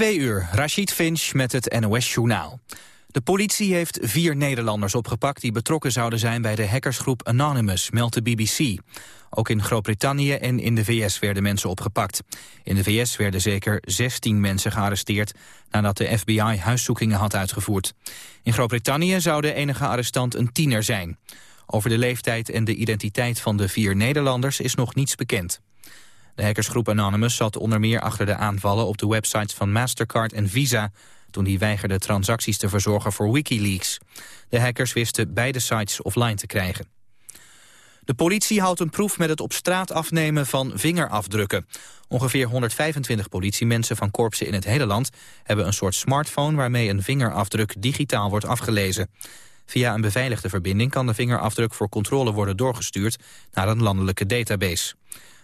Twee uur, Rashid Finch met het NOS-journaal. De politie heeft vier Nederlanders opgepakt die betrokken zouden zijn bij de hackersgroep Anonymous, meldt de BBC. Ook in Groot-Brittannië en in de VS werden mensen opgepakt. In de VS werden zeker 16 mensen gearresteerd nadat de FBI huiszoekingen had uitgevoerd. In Groot-Brittannië zou de enige arrestant een tiener zijn. Over de leeftijd en de identiteit van de vier Nederlanders is nog niets bekend. De hackersgroep Anonymous zat onder meer achter de aanvallen op de websites van Mastercard en Visa toen die weigerde transacties te verzorgen voor Wikileaks. De hackers wisten beide sites offline te krijgen. De politie houdt een proef met het op straat afnemen van vingerafdrukken. Ongeveer 125 politiemensen van korpsen in het hele land... hebben een soort smartphone waarmee een vingerafdruk digitaal wordt afgelezen. Via een beveiligde verbinding kan de vingerafdruk voor controle worden doorgestuurd... naar een landelijke database.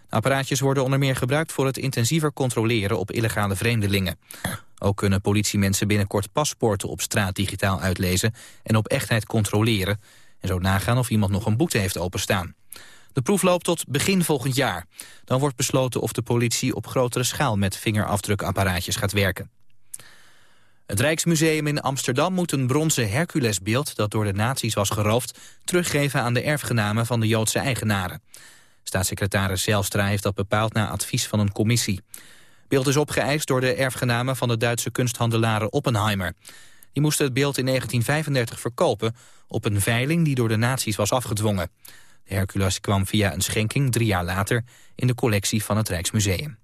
Apparaatjes worden onder meer gebruikt voor het intensiever controleren op illegale vreemdelingen. Ook kunnen politiemensen binnenkort paspoorten op straat digitaal uitlezen en op echtheid controleren. En zo nagaan of iemand nog een boete heeft openstaan. De proef loopt tot begin volgend jaar. Dan wordt besloten of de politie op grotere schaal met vingerafdrukapparaatjes gaat werken. Het Rijksmuseum in Amsterdam moet een bronzen Herculesbeeld... dat door de nazi's was geroofd, teruggeven aan de erfgenamen van de Joodse eigenaren. Staatssecretaris Zijlstra heeft dat bepaald na advies van een commissie. Beeld is opgeëist door de erfgenamen van de Duitse kunsthandelaren Oppenheimer. Die moesten het beeld in 1935 verkopen op een veiling die door de nazi's was afgedwongen. De Hercules kwam via een schenking drie jaar later in de collectie van het Rijksmuseum.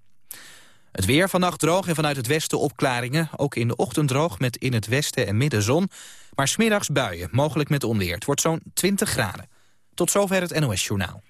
Het weer vannacht droog en vanuit het westen opklaringen. Ook in de ochtend droog met in het westen en midden zon. Maar smiddags buien, mogelijk met onweer. Het wordt zo'n 20 graden. Tot zover het NOS Journaal.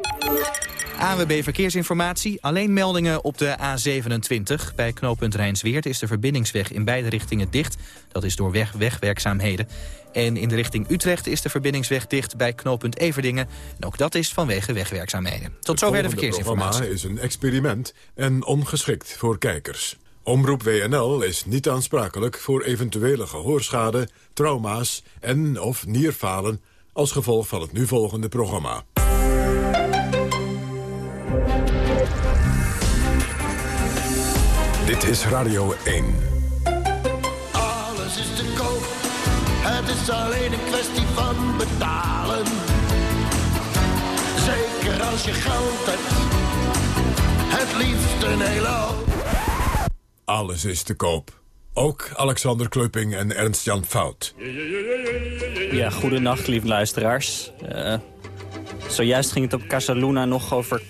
ANWB Verkeersinformatie. Alleen meldingen op de A27. Bij knooppunt Rijnsweert is de verbindingsweg in beide richtingen dicht. Dat is door weg wegwerkzaamheden. En in de richting Utrecht is de verbindingsweg dicht bij knooppunt Everdingen. En ook dat is vanwege wegwerkzaamheden. Tot zover de verkeersinformatie. Het is een experiment en ongeschikt voor kijkers. Omroep WNL is niet aansprakelijk voor eventuele gehoorschade, trauma's en of nierfalen als gevolg van het nu volgende programma. Dit is Radio 1. Alles is te koop, het is alleen een kwestie van betalen. Zeker als je geld hebt, het liefst een hele hoop. Alles is te koop. Ook Alexander Klupping en Ernst-Jan Fout. Ja, goedenacht, lieve luisteraars. Uh, Zojuist ging het op Casaluna nog over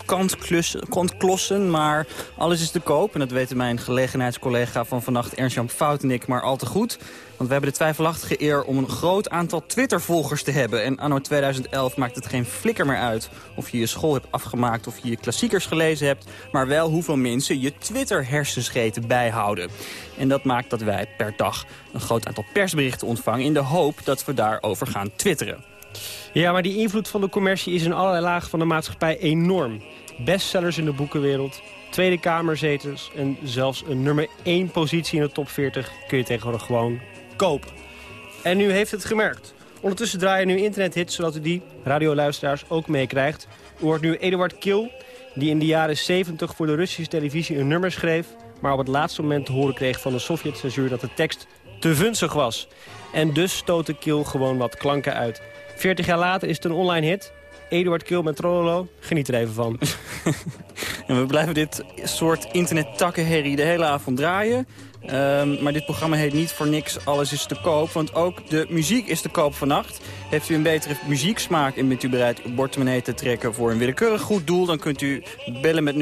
kantklossen, maar alles is te koop. En dat weten mijn gelegenheidscollega van vannacht Ernst-Jan Fout en ik maar al te goed. Want we hebben de twijfelachtige eer om een groot aantal Twitter-volgers te hebben. En anno 2011 maakt het geen flikker meer uit of je je school hebt afgemaakt... of je je klassiekers gelezen hebt, maar wel hoeveel mensen je Twitter-hersenscheten bijhouden. En dat maakt dat wij per dag een groot aantal persberichten ontvangen... in de hoop dat we daarover gaan twitteren. Ja, maar die invloed van de commercie is in allerlei lagen van de maatschappij enorm. Bestsellers in de boekenwereld, Tweede Kamerzetels en zelfs een nummer 1 positie in de top 40 kun je tegenwoordig gewoon kopen. En u heeft het gemerkt. Ondertussen draaien nu internethits zodat u die, radioluisteraars, ook meekrijgt. U hoort nu Eduard Kil, die in de jaren 70 voor de Russische televisie een nummer schreef... maar op het laatste moment te horen kreeg van de Sovjet-censuur dat de tekst te vunzig was. En dus stootte Kil gewoon wat klanken uit. 40 jaar later is het een online hit. Eduard Kil met Trololo. Geniet er even van. en we blijven dit soort internet-takkenherrie de hele avond draaien. Um, maar dit programma heet niet voor niks Alles is te koop. Want ook de muziek is te koop vannacht. Heeft u een betere muzieksmaak en bent u bereid uw portemonnee te trekken voor een willekeurig goed doel... dan kunt u bellen met 0800-1121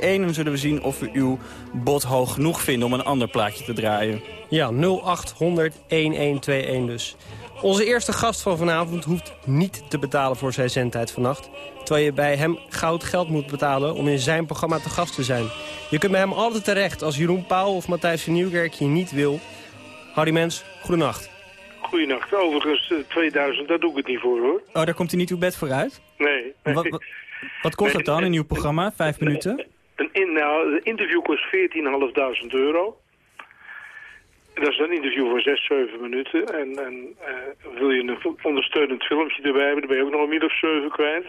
en dan zullen we zien of we uw bod hoog genoeg vinden om een ander plaatje te draaien. Ja, 0800-1121 dus. Onze eerste gast van vanavond hoeft niet te betalen voor zijn zendtijd vannacht. Terwijl je bij hem goud geld moet betalen om in zijn programma te gast te zijn. Je kunt bij hem altijd terecht als Jeroen Pauw of Matthijs van Nieuwkerk je niet wil. Hardy Mens, goedenacht. Goedenacht. Overigens, 2000, eh, daar doe ik het niet voor hoor. Oh, daar komt hij niet uw bed voor uit? Nee. Wat, wat, wat kost dat dan in uw programma? Vijf minuten? Een, in, nou, een interview kost 14.500 euro. Dat is een interview voor 6, 7 minuten. En, en uh, wil je een ondersteunend filmpje erbij hebben, dan ben je ook nog een minuut of 7 kwijt.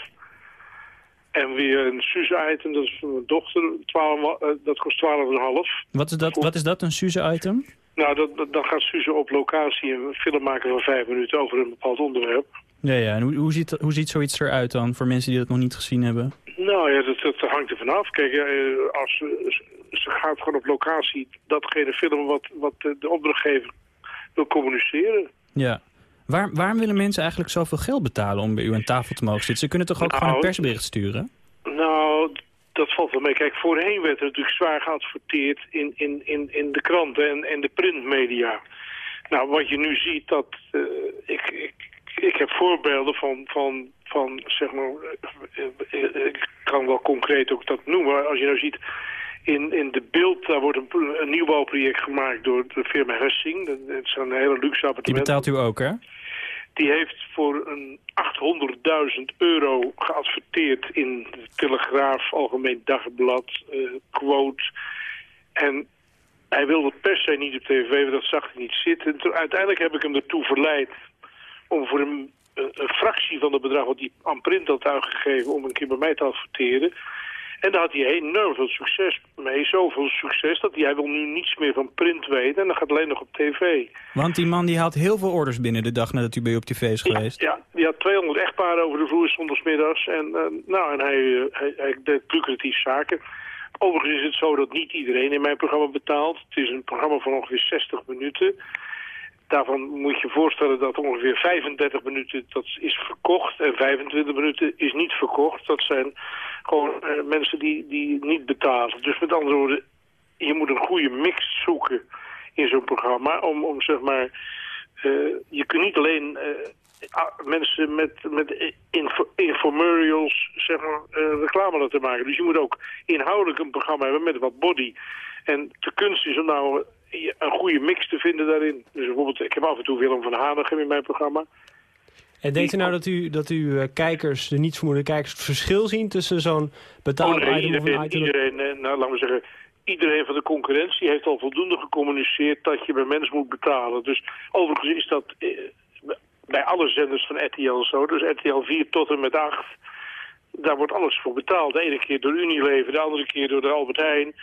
En weer een Suze-item, dat is voor mijn dochter, 12, uh, dat kost 12,5. Wat is dat, wat is dat een Suze-item? Nou, dat, dat, dan gaat Suze op locatie een film maken van vijf minuten over een bepaald onderwerp. Ja, ja. En hoe, hoe, ziet, hoe ziet zoiets eruit dan, voor mensen die dat nog niet gezien hebben? Nou ja, dat, dat hangt er vanaf. Kijk, als, ze gaat gewoon op locatie datgene filmen wat, wat de, opdrachtgever wil communiceren. Ja. Waar, waarom willen mensen eigenlijk zoveel geld betalen om bij u aan tafel te mogen zitten? Ze kunnen toch ook gewoon een Nou, persbericht sturen? Nou, dat valt wel mee. Kijk, voorheen werd er natuurlijk zwaar geadverteerd in, in, in, in de kranten en, en de printmedia. Nou, wat je nu ziet, dat eh, ik, ik, ik heb voorbeelden van, van, van zeg maar, eh, eh, ik kan wel concreet ook dat noemen. maar Als je nou ziet, in, in de beeld, daar wordt een, een nieuwbouwproject gemaakt door de firma Hussing. Dat, dat is een hele luxe Die appartement. betaalt u ook, hè? Die heeft voor een 800.000 euro geadverteerd in de Telegraaf, Algemeen Dagblad, eh, Quote. En hij wilde per se niet op tv, want dat zag hij niet zitten. Toen, uiteindelijk heb ik hem ertoe verleid om voor een, een, een fractie van het bedrag wat hij aan print had uitgegeven... om een keer bij mij te adverteren. En daar had hij enorm veel succes mee. Zoveel succes dat hij, hij wil nu niets meer van print weten. En dan gaat alleen nog op tv. Want die man die haalt heel veel orders binnen de dag nadat u bij op tv is geweest. Ja, die had 200 echtparen over de vloer zondagsmiddags. En, eh, nou, en hij, eh, hij, hij deed lucratief zaken. Overigens is het zo dat niet iedereen in mijn programma betaalt. Het is een programma van ongeveer 60 minuten. Daarvan moet je voorstellen dat ongeveer 35 minuten dat is verkocht en 25 minuten is niet verkocht. Dat zijn gewoon eh, mensen die, die niet betalen. Dus met andere woorden, je moet een goede mix zoeken in zo'n programma om, om zeg maar... eh, je kunt niet alleen eh, mensen met, met zeg maar, reclame laten maken. Dus je moet ook inhoudelijk een programma hebben met wat body. En de kunst is om nou een goede mix te vinden daarin. Dus bijvoorbeeld, ik heb af en toe Willem van Hanegem in mijn programma. En denkt u nou dat u, dat u eh, kijkers, de niet vermoedende kijkers, het verschil zien tussen zo'n betaald Oh, nee, item of een iedereen, item? iedereen, eh, nou, laten we zeggen, iedereen van de concurrentie heeft al voldoende gecommuniceerd dat je bij mensen moet betalen. Dus overigens is dat eh, bij alle zenders van RTL zo. Dus RTL 4 tot en met 8, daar wordt alles voor betaald. De ene keer door Unilever, de andere keer door de Albert Heijn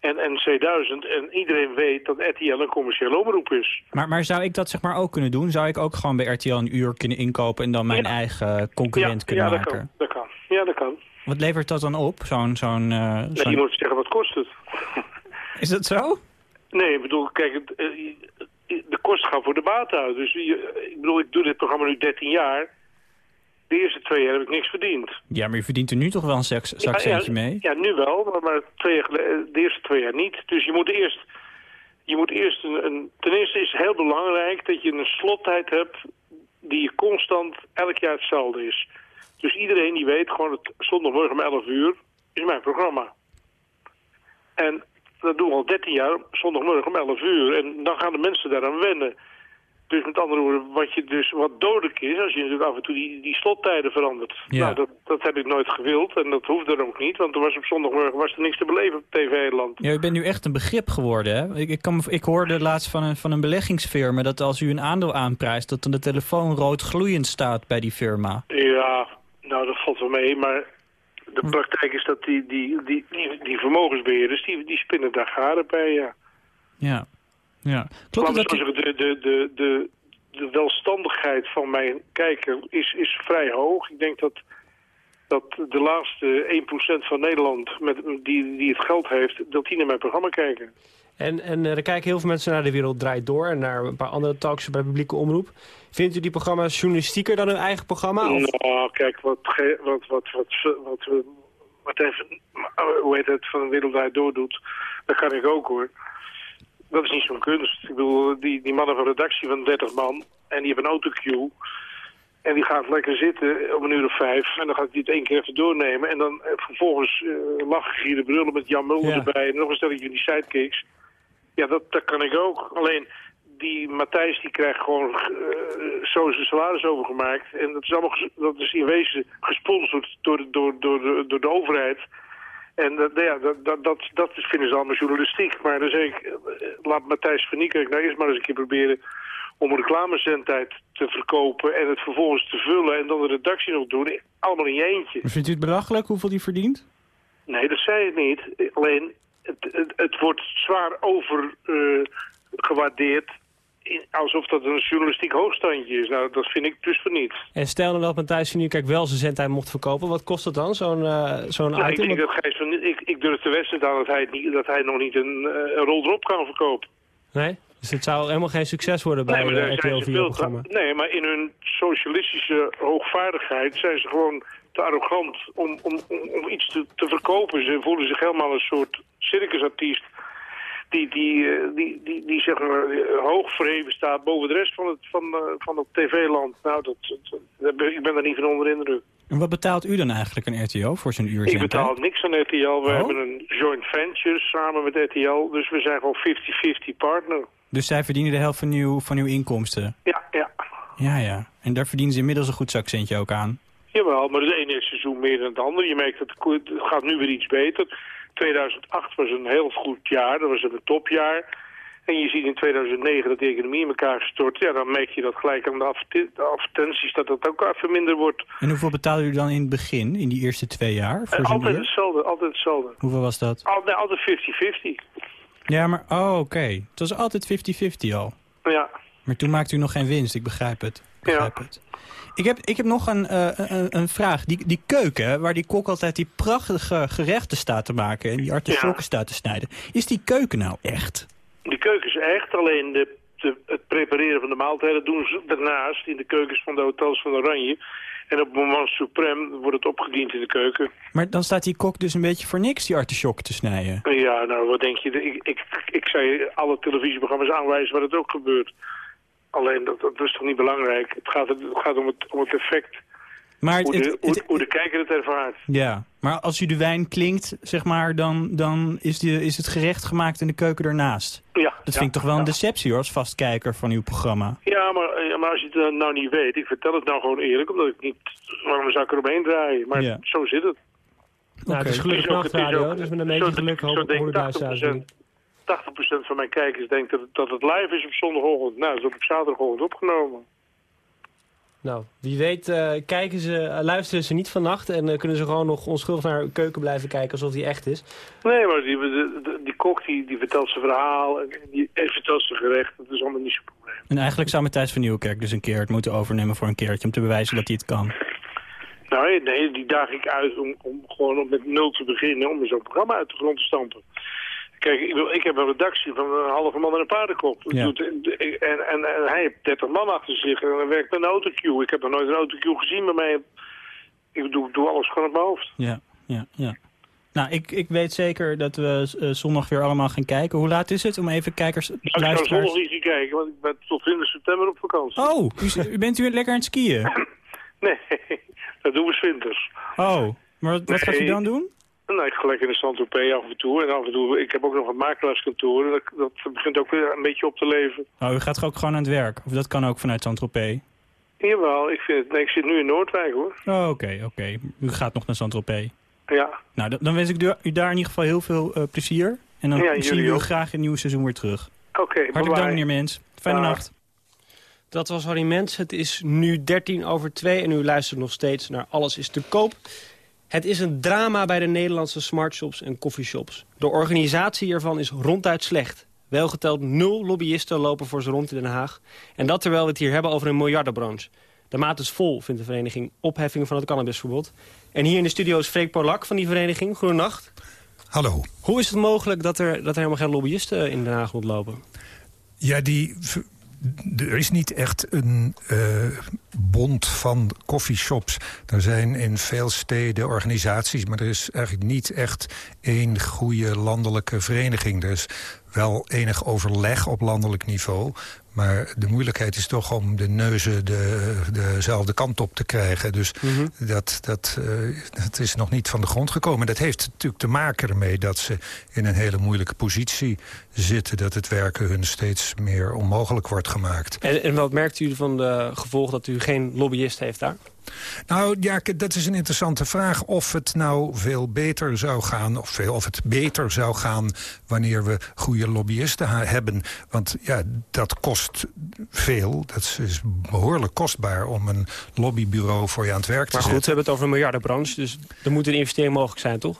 en, en C1000. En iedereen weet dat RTL een commerciële omroep is. Maar, maar zou ik dat zeg maar ook kunnen doen? Zou ik ook gewoon bij RTL een uur kunnen inkopen en dan mijn Ja. eigen concurrent ja, kunnen ja, dat maken? kan, dat kan. Ja, dat kan. Wat levert dat dan op? Zo'n... zo'n eh, Nee, je moet zeggen, wat kost het? Is dat zo? Nee, ik bedoel, kijk, eh, de kosten gaan voor de baat uit. Dus ik bedoel, ik doe dit programma nu 13 jaar. De eerste twee jaar heb ik niks verdiend. Ja, maar u verdient er nu toch wel een zak, zakcentje ja, mee? Ja, nu wel, maar, twee jaar geleden, de eerste twee jaar niet. Dus je moet eerst, je moet eerst een, een... Ten eerste is het heel belangrijk dat je een slottijd hebt die je constant elk jaar hetzelfde is. Dus iedereen die weet gewoon dat zondagmorgen om 11 uur is mijn programma. En dat doen we al 13 jaar, zondagmorgen om 11 uur. En dan gaan de mensen daaraan wennen. Dus met andere woorden, wat, je dus, wat dodelijk is, als je natuurlijk af en toe die, die slottijden verandert. Ja. Nou, dat, dat heb ik nooit gewild en dat hoefde er ook niet. Want er was op zondagmorgen was er niks te beleven op TV Nederland. Ja, u bent nu echt een begrip geworden, hè? Ik, ik, kan, ik hoorde laatst van een, van een beleggingsfirma... dat als u een aandeel aanprijst... dat dan de telefoon rood gloeiend staat bij die firma. Ja, nou dat valt wel mee, maar de praktijk is dat die, die, die, die, die vermogensbeheerders, die, die spinnen daar garen bij, ja. Ja. Ja. Klopt dat zeggen, de, de, de, de, de welstandigheid van mijn kijker is, is vrij hoog. Ik denk dat, dat de laatste 1% van Nederland met, die, die het geld heeft, dat die naar mijn programma kijken. En, en eh, er kijken heel veel mensen naar De Wereld Draait Door... en naar een paar andere talks bij publieke omroep. Vindt u die programma's journalistieker dan hun eigen programma? Of... Nou, kijk, wat, ge- wat, wat, wat, wat, wat Martijn van- hoe heet het, van de Wereld Draait Door doet, dat kan ik ook hoor. Dat is niet zo'n kunst. Ik bedoel, die, die mannen van redactie van 30 man, en die hebben een autocue. En die gaat lekker zitten om een uur of vijf. En dan gaat hij het één keer even doornemen. En dan eh, vervolgens uh, lachen, gieren, brullen met Jan Mulder Ja. erbij. En nog een stelletje van die sidekicks. Ja, dat, dat kan ik ook. Alleen, die Matthijs die krijgt gewoon eh, zo zijn salaris overgemaakt. En dat is allemaal dat is in wezen gesponsord door, de- door, door, de, door de overheid. En dat, ja, dat, dat, dat, dat vinden ze allemaal journalistiek. Maar dan zeg ik, eh, laat Matthijs van Niekerk nou eerst maar eens een keer proberen om reclamezendtijd te verkopen en het vervolgens te vullen en dan de redactie nog doen. Allemaal in je eentje. Vindt u het belachelijk hoeveel die verdient? Nee, dat zei ik niet. Alleen, het, het, het wordt zwaar overgewaardeerd alsof dat een journalistiek hoogstandje is. Nou, dat vind ik dus voor niet. En stel dan dat Matthijs van kijk wel zijn zendtijd mocht verkopen. Wat kost dat dan, zo'n uh, zo'n nou, item? Ik, denk dat Gijs van, ik, ik durf te westen dat hij, het niet, dat hij nog niet een, uh, een rol erop kan verkopen. Nee? Dus het zou helemaal geen succes worden bij nee, de RTL 4-programma? Nee, maar in hun socialistische hoogvaardigheid zijn ze gewoon te arrogant om, om, om, om iets te, te verkopen. Ze voelen zich helemaal een soort circusartiest die, die, eh, die, die, die zeg maar eh, hoog verheven staat boven de rest van het, van, eh, van het tv-land. Nou, dat, dat, ik ben er niet van onder indruk. En wat betaalt u dan eigenlijk een RTO voor zo'n uur? Ik betaal niks aan RTL. We oh? hebben een joint venture samen met RTL. Dus we zijn gewoon 50-50 partner. Dus zij verdienen de helft van uw, van uw inkomsten? Ja, ja. Ja, ja. En daar verdienen ze inmiddels een goed zakcentje ook aan? Jawel, maar het ene seizoen meer dan het andere. Je merkt dat het gaat nu weer iets beter. 2008 was een heel goed jaar, dat was een topjaar. En je ziet in 2009 dat de economie in elkaar gestort. Ja, dan merk je dat gelijk aan de, advertenties dat dat ook even minder wordt. En hoeveel betaalde u dan in het begin, in die eerste twee jaar? Voor uh, altijd hetzelfde, altijd hetzelfde. Hoeveel was dat? Al, nee, altijd 50-50. Ja, maar oh, oké. Het was altijd 50-50 al. Ja. Maar toen maakte u nog geen winst, ik begrijp het. Ik begrijp ja. het. Ik heb, ik heb nog een, uh, een, een, vraag. Die, die keuken, waar die kok altijd die prachtige gerechten staat te maken... en die artisjokken staat te snijden. Is die keuken nou echt? Die keuken is echt, alleen de, de, het prepareren van de maaltijden doen ze daarnaast... in de keukens van de hotels van Oranje. En op moment suprem wordt het opgediend in de keuken. Maar dan staat die kok dus een beetje voor niks die artisjokken te snijden? Ja, nou, wat denk je? Ik, ik, ik zou alle televisieprogramma's aanwijzen waar het ook gebeurt. Alleen, dat, dat is toch niet belangrijk. Het gaat, het gaat om, het, om het effect. Maar hoe, de, hoe, hoe, de kijker het ervaart. Ja, maar als u de wijn klinkt, zeg maar, dan, dan is, die, is het gerecht gemaakt in de keuken ernaast. Ja. Dat vind ik toch wel een deceptie hoor, als vastkijker van uw programma. Ja maar, maar als je het nou niet weet, ik vertel het nou gewoon eerlijk, omdat ik niet, waarom zou ik eromheen draaien? Maar ja. zo zit het. Nou, het is gelukkig nachtradio, dus met een beetje geluk hoop ik 100.000 80% van mijn kijkers denkt dat het, dat het live is op zondagochtend. Nou, dat is op zaterdagochtend opgenomen. Nou, wie weet uh, kijken ze, uh, luisteren ze niet vannacht... en uh, kunnen ze gewoon nog onschuldig naar hun keuken blijven kijken alsof die echt is. Nee, maar die, die, die kok die, die vertelt zijn verhaal en die vertelt zijn gerecht. Dat is allemaal niet zo'n probleem. En eigenlijk zou Matthijs van Nieuwkerk dus een keer het moeten overnemen voor een keertje... om te bewijzen dat hij het kan. Nou, nee, die daag ik uit om, om gewoon met nul te beginnen... om zo'n programma uit de grond te stampen. Kijk, ik, ik, heb een redactie van een halve man en een paardenkop. Ja. En, en, en, hij heeft 30 man achter zich en werkt met een autocue. Ik heb nog nooit een autocue gezien bij mij. Ik doe, doe alles gewoon op mijn hoofd. Ja, ja, ja. Nou, ik, ik weet zeker dat we uh, zondag weer allemaal gaan kijken. Hoe laat is het om even kijkers... Ik ga zondag niet gaan kijken, want ik ben tot 20 september op vakantie. Oh, u, bent u lekker aan het skiën? nee, dat doen we winters. Oh, maar wat, wat gaat u dan doen? Nou, ik ga lekker in de Saint-Tropez af en toe. En af en toe, ik heb ook nog een makelaarskantoor. En dat, dat begint ook weer een beetje op te leven. Oh, u gaat ook gewoon aan het werk? Of dat kan ook vanuit Saint-Tropez? Jawel, ik, vind, nee, ik zit nu in Noordwijk hoor. Oh, oké, oké. U gaat nog naar Saint-Tropez? Ja. Nou, dan, wens ik u, daar in ieder geval heel veel uh, plezier. En dan ja, zien we u graag in het nieuwe seizoen weer terug. Oké, okay, Hartelijk dank meneer Mens. Fijne nacht. Dat was Harry Mens. Het is nu 13 over 2 en u luistert nog steeds naar Alles is te koop. Het is een drama bij de Nederlandse smartshops en coffeeshops. De organisatie ervan is ronduit slecht. Welgeteld nul lobbyisten lopen voor ze rond in Den Haag. En dat terwijl we het hier hebben over een miljardenbranche. De maat is vol, vindt de vereniging opheffing van het cannabisverbod. En hier in de studio is Freek Polak van die vereniging. Goedenacht. Hallo. Hoe is het mogelijk dat er, dat er helemaal geen lobbyisten in Den Haag rondlopen? Ja, die er is niet echt een uh, bond van coffeeshops. Er zijn in veel steden organisaties... maar er is eigenlijk niet echt één goede landelijke vereniging. Er is wel enig overleg op landelijk niveau... Maar de moeilijkheid is toch om de neuzen de, dezelfde kant op te krijgen. Dus mhm. dat, dat, uh, dat is nog niet van de grond gekomen. Dat heeft natuurlijk te maken ermee dat ze in een hele moeilijke positie zitten. Dat het werken hun steeds meer onmogelijk wordt gemaakt. En, en wat merkt u van de gevolgen dat u geen lobbyist heeft daar? Nou ja, dat is een interessante vraag. Of het nou veel beter zou gaan, of, veel, of het beter zou gaan... wanneer we goede lobbyisten hebben. Want ja, dat kost veel. Dat is behoorlijk kostbaar om een lobbybureau voor je aan het werk te zetten. Maar goed, we hebben het over een miljardenbranche, dus er moet een investering mogelijk zijn, toch?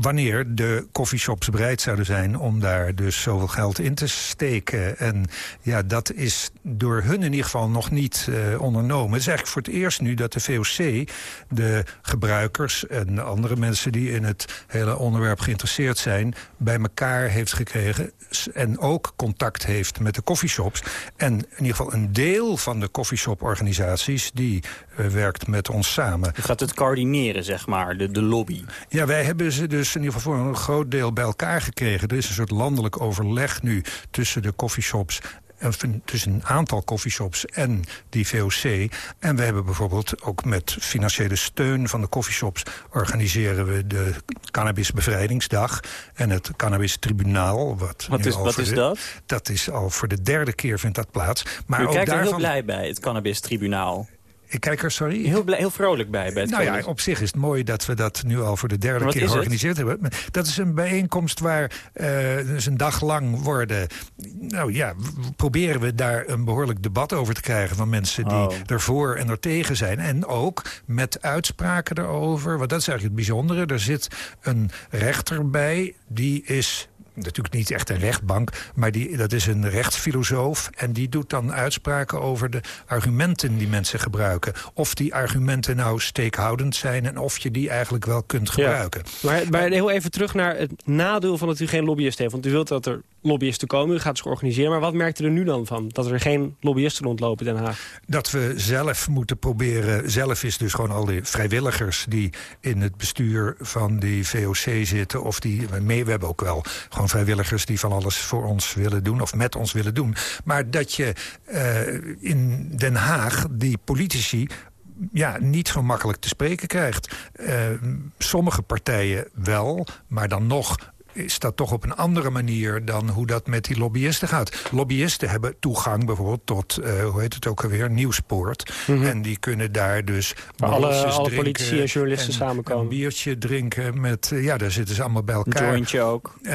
Wanneer de coffeeshops bereid zouden zijn om daar dus zoveel geld in te steken. En ja, dat is door hun in ieder geval nog niet uh, ondernomen. Het is eigenlijk voor het eerst nu dat de VOC de gebruikers en andere mensen die in het hele onderwerp geïnteresseerd zijn, bij elkaar heeft gekregen en ook contact heeft met de coffeeshops. En in ieder geval een deel van de coffeeshop organisaties die uh, werkt met ons samen. U gaat het coördineren, zeg maar, de, de lobby. Ja, wij hebben ze dus in ieder geval voor een groot deel bij elkaar gekregen. Er is een soort landelijk overleg nu tussen de coffeeshops tussen een aantal coffeeshops en die VOC. En we hebben bijvoorbeeld ook met financiële steun van de coffeeshops... organiseren we de Cannabisbevrijdingsdag en het Cannabis Tribunaal. Wat, wat, is, wat is dat? Dat is al voor de derde keer vindt dat plaats. Maar U ook kijkt er heel blij bij, het Cannabis Tribunaal. Ik kijk er, sorry? Heel, blij, heel vrolijk bij. bij het nou ja, op zich is het mooi dat we dat nu al voor de derde keer georganiseerd hebben. Dat is een bijeenkomst waar uh, dus een dag lang worden... Nou ja, proberen we daar een behoorlijk debat over te krijgen... van mensen die oh. ervoor en er tegen zijn. En ook met uitspraken erover. Want dat is eigenlijk het bijzondere. Er zit een rechter bij, die is natuurlijk niet echt een rechtbank... maar die, dat is een rechtsfilosoof. En die doet dan uitspraken over de argumenten die mensen gebruiken. Of die argumenten nou steekhoudend zijn... en of je die eigenlijk wel kunt gebruiken. Maar, maar heel even terug naar het nadeel van dat u geen lobbyist heeft. Want u wilt dat er lobbyisten komen, u gaat ze organiseren. Maar wat merkt u er nu dan van? Dat er geen lobbyisten rondlopen in Den Haag? Dat we zelf moeten proberen... Zelf is dus gewoon al die vrijwilligers die in het bestuur van die VOC zitten... of die mee, we hebben ook wel gewoon vrijwilligers die van alles voor ons willen doen... of met ons willen doen. Maar dat je uh, in Den Haag die politici ja, niet zo makkelijk te spreken krijgt. Uh, sommige partijen wel, maar dan nog is dat toch op een andere manier dan hoe dat met die lobbyisten gaat. Lobbyisten hebben toegang bijvoorbeeld tot, uh, hoe heet het ook alweer, Nieuwspoort. Mm En die kunnen daar dus alle, alle politici en journalisten samenkomen. Een biertje drinken met, uh, ja, daar zitten ze allemaal bij elkaar. Een jointje ook. Uh,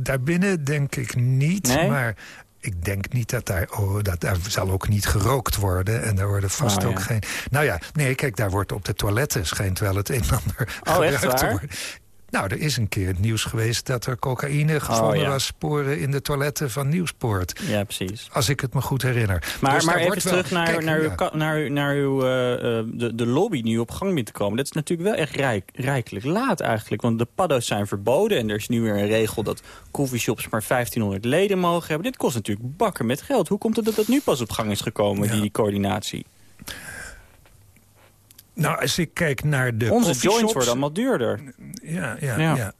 daarbinnen denk ik niet, nee? maar ik denk niet dat daar... Oh, dat, daar zal ook niet gerookt worden. En daar worden vast oh, ook geen... Nou ja, nee, kijk, daar wordt op de toiletten... schijnt wel het een en ander oh, gebruikt te worden. Nou, er is een keer het nieuws geweest dat er cocaïne gevonden oh, was... sporen in de toiletten van Nieuwspoort. Ja, precies. Als ik het me goed herinner. Maar, dus maar even terug naar, naar, uw, naar, naar uw, uh, de, de lobby nu op gang te komen. Dat is natuurlijk wel echt rijk, rijkelijk laat eigenlijk. Want de paddo's zijn verboden en er is nu weer een regel... dat coffeeshops maar 1500 leden mogen hebben. Dit kost natuurlijk bakken met geld. Hoe komt het dat dat nu pas op gang is gekomen, die coördinatie? Nou, als ik kijk naar de Onze joints worden allemaal duurder. Ja, ja, ja. ja.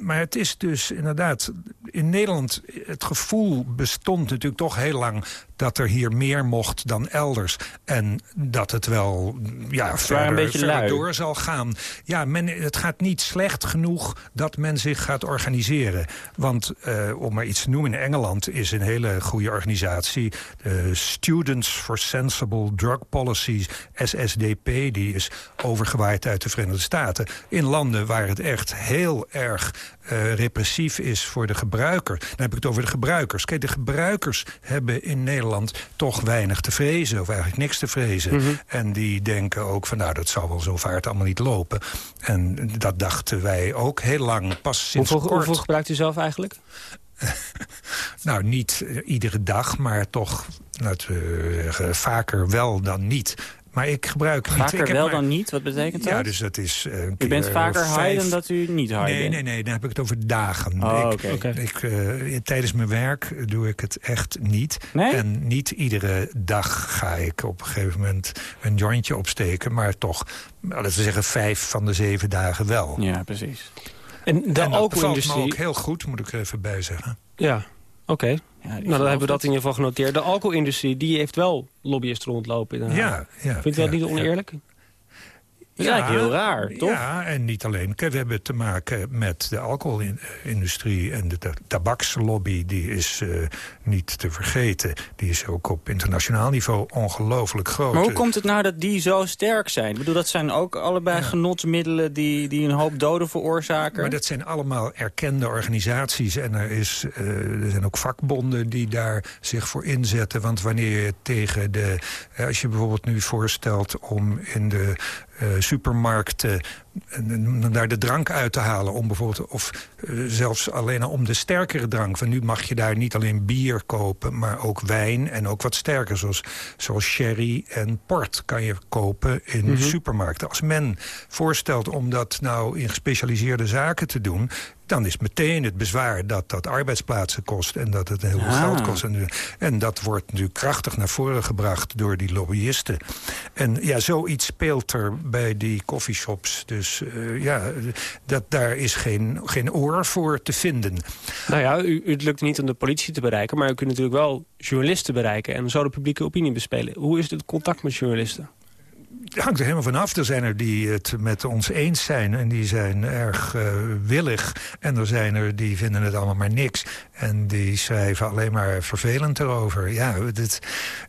Maar het is dus inderdaad... In Nederland, het gevoel bestond natuurlijk toch heel lang dat er hier meer mocht dan elders. En dat het wel ja, verder, verder door zal gaan. Ja, men, het gaat niet slecht genoeg dat men zich gaat organiseren. Want, uh, om maar iets te noemen, in Engeland is een hele goede organisatie. Uh, Students for Sensible Drug Policies, SSDP. Die is overgewaaid uit de Verenigde Staten. In landen waar het echt heel erg uh, repressief is voor de gebruiker. Dan heb ik het over de gebruikers. Kijk, de gebruikers hebben in Nederland toch weinig te vrezen. Of eigenlijk niks te vrezen. Mhm. En die denken ook van nou dat zal wel zo vaart allemaal niet lopen. En dat dachten wij ook heel lang. Pas sinds hoeveel, kort. Hoeveel gebruikt u zelf eigenlijk? nou, niet uh, iedere dag, maar toch laten we zeggen, vaker wel dan niet. Maar ik gebruik vaker niet... wel dan niet? Wat betekent dat? Ja, dus dat is... Uh, u bent vaker high dan dat u niet high nee, bent? Nee, nee, dan heb ik het over dagen. Oh, ik, okay. ik, uh, tijdens mijn werk doe ik het echt niet. Nee? En niet iedere dag ga ik op een gegeven moment een jointje opsteken. Maar toch, laten we zeggen, vijf van de zeven dagen wel. Ja, precies. En de en dat me ook heel goed, moet ik er even bij zeggen. Ja, oké. Ja, nou, dan hebben we dat in ieder geval genoteerd. De alcoholindustrie die heeft wel lobbyisten rondlopen. In ja, ja, Vindt u dat niet oneerlijk? Is eigenlijk heel raar, toch? Ja, en niet alleen. We hebben te maken met de alcoholindustrie en de ta- tabakslobby. Die is eh, niet te vergeten. Die is ook op internationaal niveau ongelooflijk groot. Maar hoe komt het nou dat die zo sterk zijn? Ik bedoel, dat zijn ook allebei genotsmiddelen die, die een hoop doden veroorzaken. Maar dat zijn allemaal erkende organisaties. En er, is, eh, er zijn ook vakbonden die daar zich voor inzetten. Want wanneer je tegen de... eh, als je bijvoorbeeld nu voorstelt om in de supermarkten... eh, daar de drank uit te halen. Om bijvoorbeeld, of eh, zelfs alleen al om de sterkere drank. Want nu mag je daar niet alleen bier kopen, maar ook wijn en ook wat sterker. Zoals, zoals sherry en port kan je kopen in supermarkten. Als men voorstelt om dat nou in gespecialiseerde zaken te doen dan is meteen het bezwaar dat dat arbeidsplaatsen kost... en dat het heel veel Ah. geld kost. En, en dat wordt natuurlijk krachtig naar voren gebracht door die lobbyisten. En ja, zoiets speelt er bij die coffeeshops. Dus eh, ja, dat, daar is geen, geen oor voor te vinden. Nou ja, u, het lukt niet om de politie te bereiken... maar u kunt natuurlijk wel journalisten bereiken... en zo de publieke opinie bespelen. Hoe is het contact met journalisten? Het hangt er helemaal vanaf. Er zijn er die het met ons eens zijn en die zijn erg eh, willig. En er zijn er die vinden het allemaal maar niks. En die schrijven alleen maar vervelend erover. Ja, het, het,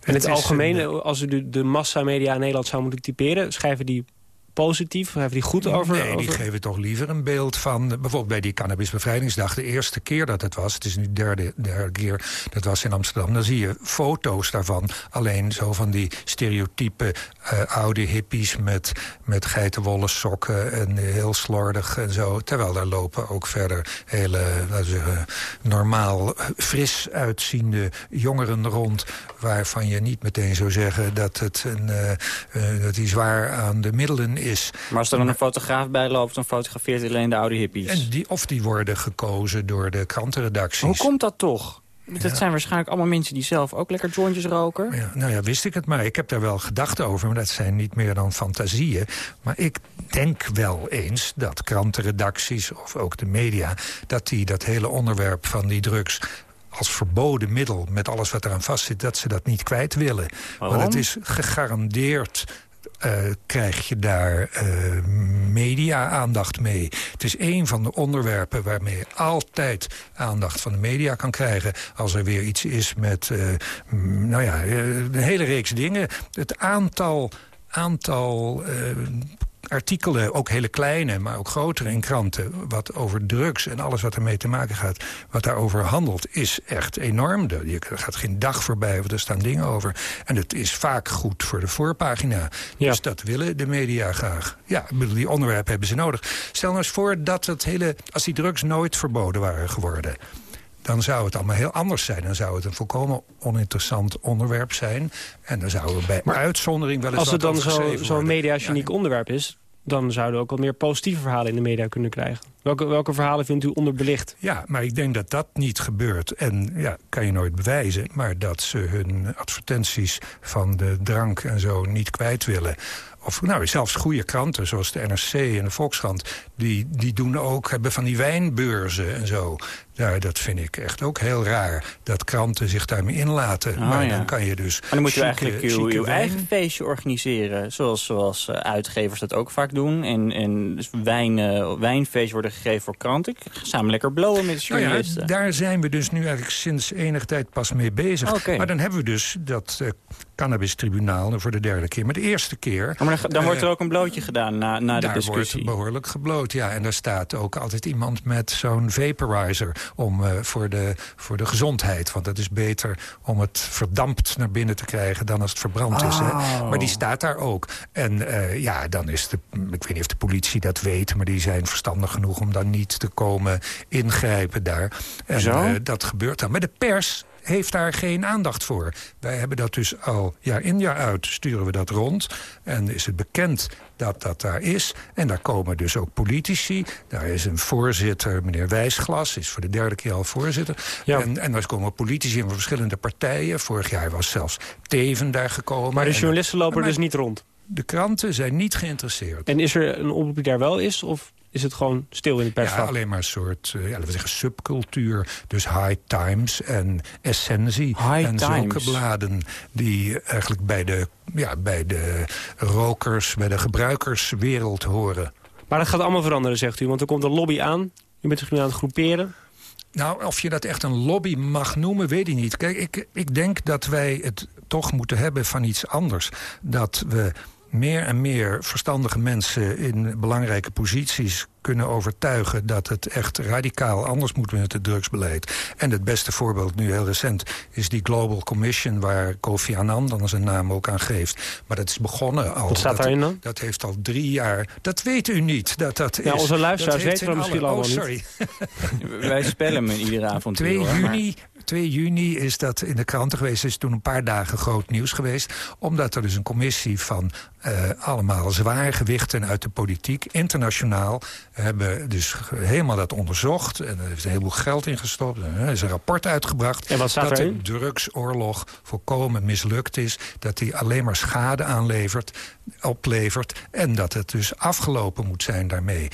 In het is algemeen, een- als u de, de massamedia in Nederland zou moeten typeren... schrijven die positief, schrijven die goed over? Nee, die over- geven toch liever een beeld van... bijvoorbeeld bij die cannabisbevrijdingsdag, de eerste keer dat het was... het is nu de derde, derde keer, dat was in Amsterdam... dan zie je foto's daarvan. Alleen zo van die stereotype eh, oude hippies... met, met geitenwolle sokken en heel slordig en zo. Terwijl daar lopen ook verder hele, laten we zeggen... normaal eh, fris uitziende jongeren rond... waarvan je niet meteen zou zeggen dat, het een, eh, dat die zwaar aan de middelen is. Maar als er dan een fotograaf bij loopt... dan fotografeert hij alleen de oude hippies. En die, of die worden gekozen door de krantenredacties. Hoe komt dat toch? Dat zijn waarschijnlijk allemaal mensen die zelf ook lekker jointjes roken. Ja, nou ja, wist ik het maar. Ik heb daar wel gedachten over, maar dat zijn niet meer dan fantasieën. Maar ik denk wel eens dat krantenredacties, of ook de media... dat die dat hele onderwerp van die drugs als verboden middel... met alles wat eraan vastzit, dat ze dat niet kwijt willen. Waarom? Want het is gegarandeerd... eh, krijg je daar eh, media-aandacht mee. Het is een van de onderwerpen waarmee je altijd aandacht van de media kan krijgen... als er weer iets is met, eh, nou ja, een hele reeks dingen. Het aantal, aantal artikelen, ook hele kleine, maar ook grotere in kranten... wat over drugs en alles wat ermee te maken gaat, wat daarover handelt... is echt enorm. Er je- gaat geen dag voorbij of er staan dingen over. En het is vaak goed voor de voorpagina. Ja. Dus dat willen de media graag. Ja, ik bedoel, die onderwerpen hebben ze nodig. Stel nou eens voor dat het hele, als die drugs nooit verboden waren geworden dan zou het allemaal heel anders zijn. Dan zou het een volkomen oninteressant onderwerp zijn. En dan zou er bij uitzondering wel eens Als het dan zo'n zo worden. media-geniek onderwerp is... dan zouden we ook wat meer positieve verhalen in de media kunnen krijgen. Welke, welke verhalen vindt u onderbelicht? Ja, maar ik denk dat dat niet gebeurt. En ja, kan je nooit bewijzen. Maar dat ze hun advertenties van de drank en zo niet kwijt willen. Of nou, zelfs goede kranten zoals de NRC en de Volkskrant... die, die doen ook, hebben van die wijnbeurzen en zo. Ja, dat vind ik echt ook heel raar. Dat kranten zich daarmee inlaten. Oh, maar ja. dan kan je dus... Maar dan moet je chique- eigenlijk wijn- eigen feestje organiseren. Zoals, zoals eh, uitgevers dat ook vaak doen. En, en dus wijn, eh, wijnfeestjes worden gegeven voor kranten. Samen lekker blowen met de Nou ja, journalisten. daar zijn we dus nu eigenlijk sinds enige tijd pas mee bezig. Maar dan hebben we dus dat eh cannabistribunaal voor de derde keer. Maar de eerste keer... maar dan, dan wordt er eh, ook een blootje gedaan na, na de daar discussie. wordt behoorlijk gebloot, ja. En daar staat ook altijd iemand met zo'n vaporizer... Om, eh, voor, de, voor de gezondheid. Want het is beter om het verdampt naar binnen te krijgen... dan als het verbrand is. Hè. Oh. Maar die staat daar ook. En eh, ja, dan is de... Ik weet niet of de politie dat weet... maar die zijn verstandig genoeg om dan niet te komen ingrijpen daar. En Zo? eh, dat gebeurt dan. Maar de pers heeft daar geen aandacht voor. Wij hebben dat dus al jaar in jaar uit, sturen we dat rond. En is het bekend dat dat daar is. En daar komen dus ook politici. Daar is een voorzitter, meneer Wijsglas, is voor de derde keer al voorzitter. Ja. En, en daar komen politici van verschillende partijen. Vorig jaar was zelfs Teven daar gekomen. Maar de En journalisten lopen maar dus niet rond. De kranten zijn niet geïnteresseerd. En is er een oproep die daar wel is? Of is het gewoon stil in het persvak? Ja, alleen maar een soort uh, ja, laten we zeggen, subcultuur. Dus High Times en Essentie. High en Times. zulke bladen die eigenlijk bij de, ja, bij de rokers, bij de gebruikerswereld horen. Maar dat gaat allemaal veranderen, zegt u. Want er komt een lobby aan. U bent zich nu aan het groeperen. Nou, of je dat echt een lobby mag noemen, weet ik niet. Kijk, ik, ik denk dat wij het toch moeten hebben van iets anders. Dat we meer en meer verstandige mensen in belangrijke posities kunnen overtuigen dat het echt radicaal anders moet met het drugsbeleid. En het beste voorbeeld nu heel recent is die Global Commission... waar Kofi Annan dan zijn naam ook aan geeft. Maar dat is begonnen al. Wat staat dat, daarin dan? Dat heeft al drie jaar... Dat weet u niet. Dat dat Ja, is. onze luisteraars weten dat in misschien alle- allemaal oh, niet. sorry. Wij spellen me iedere avond 2 hoor, maar- juni, 2 juni is dat in de kranten geweest. is toen een paar dagen groot nieuws geweest. Omdat er dus een commissie van eh, allemaal zwaargewichten uit de politiek... internationaal hebben dus helemaal dat onderzocht. En er is een heleboel geld in gestopt. En er is een rapport uitgebracht. En wat staat dat erin? de drugsoorlog volkomen mislukt is. Dat die alleen maar schade aanlevert, oplevert. En dat het dus afgelopen moet zijn daarmee.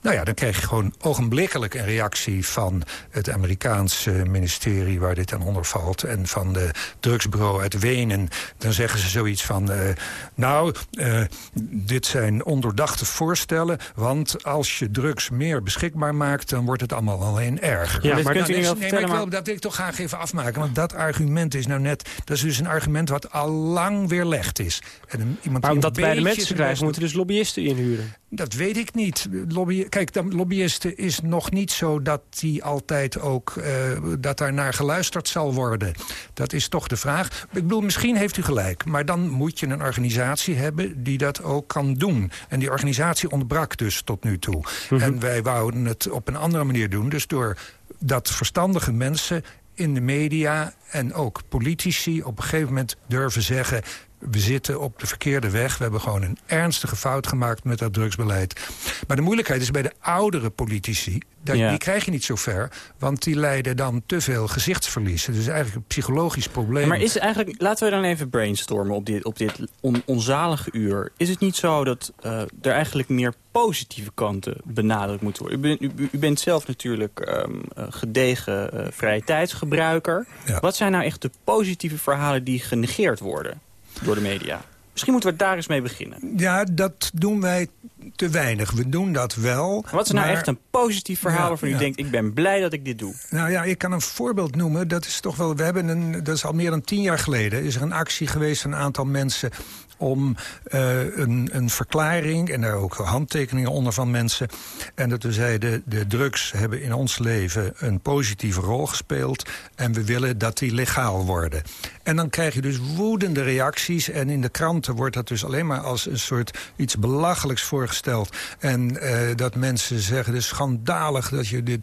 Nou ja, dan krijg je gewoon ogenblikkelijk een reactie van het Amerikaanse ministerie waar dit aan onder valt. En van de drugsbureau uit Wenen. Dan zeggen ze zoiets van, eh, nou, eh, dit zijn ondoordachte voorstellen. Want als je drugs meer beschikbaar maakt, dan wordt het allemaal alleen erger. Ja, dit maar Nou, niet nee, maar ik wil, dat wil ik toch graag even afmaken. Want dat argument is nou net... dat is dus een argument wat al lang weerlegd is. En een, iemand Maar om dat bij de mensen te krijgen, moeten dus lobbyisten inhuren. dat weet ik niet. Lobby, kijk, lobbyisten is nog niet zo dat die altijd ook eh, dat daar naar geluisterd zal worden. Dat is toch de vraag. Ik bedoel, misschien heeft u gelijk, maar dan moet je een organisatie hebben die dat ook kan doen. En die organisatie ontbrak dus tot nu toe. En wij wouden het op een andere manier doen, dus door dat verstandige mensen in de media en ook politici op een gegeven moment durven zeggen we zitten op de verkeerde weg. We hebben gewoon een ernstige fout gemaakt met dat drugsbeleid. Maar de moeilijkheid is bij de oudere politici... dat- Ja. die krijg je niet zo ver, want die lijden dan te veel gezichtsverlies. Het is eigenlijk een psychologisch probleem. Maar is eigenlijk, laten we dan even brainstormen op dit, op dit on- onzalige uur. Is het niet zo dat eh, er eigenlijk meer positieve kanten benadrukt moeten worden? U, bent- u, u bent zelf natuurlijk ehm, eh, gedegen eh, vrije tijdsgebruiker. Ja. Wat zijn nou echt de positieve verhalen die genegeerd worden door de media? Misschien moeten we daar eens mee beginnen. Ja, dat doen wij te weinig. We doen dat wel. Wat is nou maar- echt een positief verhaal Ja, waarvan u ja. denkt... ik ben blij dat ik dit doe? Nou ja, ik kan een voorbeeld noemen. Dat is toch wel. We hebben een. Dat is al meer dan tien jaar geleden. Is er een actie geweest van een aantal mensen om eh, een, een verklaring en daar ook handtekeningen onder van mensen. En dat we zeiden, de drugs hebben in ons leven een positieve rol gespeeld en we willen dat die legaal worden. En dan krijg je dus woedende reacties en in de kranten wordt dat dus alleen maar als een soort iets belachelijks voorgesteld. En eh, dat mensen zeggen, het is schandalig dat je dit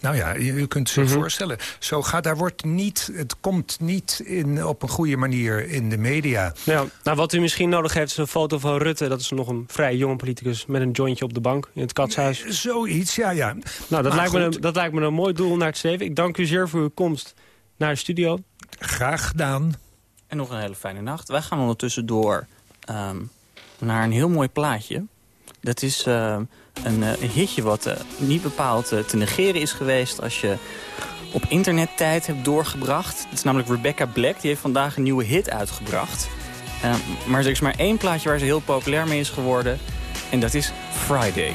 nou ja, je, je kunt zich voorstellen. Zo gaat, daar wordt niet, het komt niet in, op een goede manier in de media. Ja, nou, wat u misschien nodig heeft is een foto van Rutte. Dat is nog een vrij jonge politicus met een jointje op de bank in het katshuis. Zoiets, ja, ja. Nou, dat, lijkt me een, dat lijkt me een mooi doel om naar te streven. Ik dank u zeer voor uw komst naar de studio. Graag gedaan. En nog een hele fijne nacht. Wij gaan ondertussen door ehm, naar een heel mooi plaatje. Dat is ehm, een, eh, een hitje wat eh, niet bepaald eh, te negeren is geweest... als je op internettijd hebt doorgebracht. Het is namelijk Rebecca Black. Die heeft vandaag een nieuwe hit uitgebracht. Maar er is maar één plaatje waar ze heel populair mee is geworden. En dat is Friday.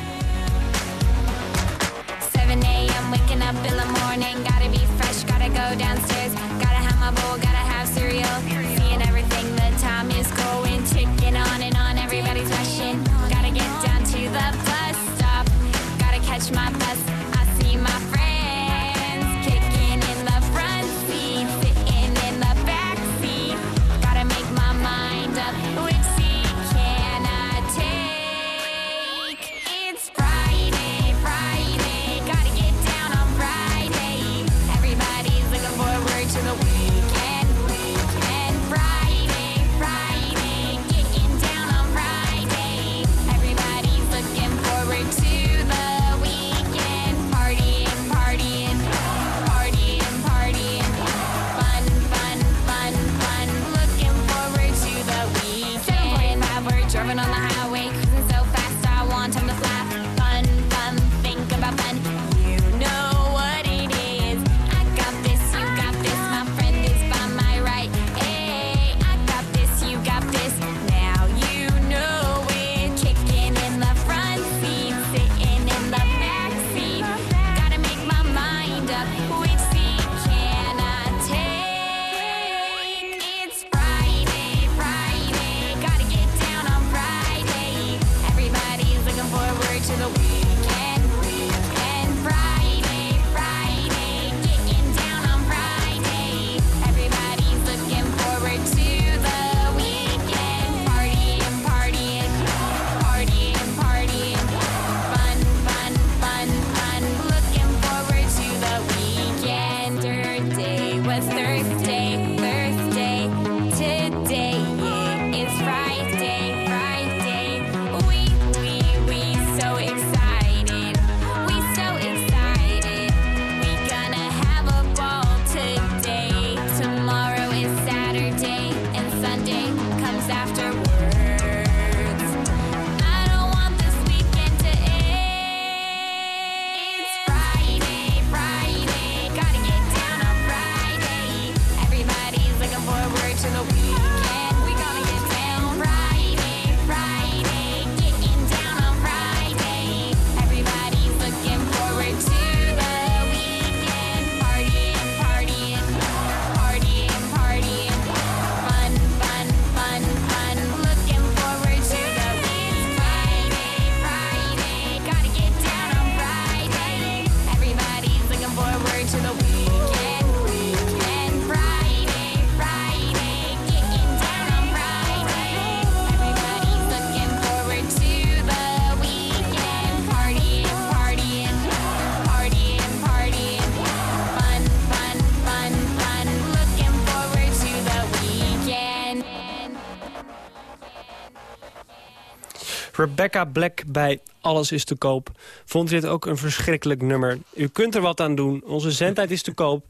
Rebecca Black bij Alles is te koop. Vond u dit ook een verschrikkelijk nummer? U kunt er wat aan doen. Onze zendtijd is te koop.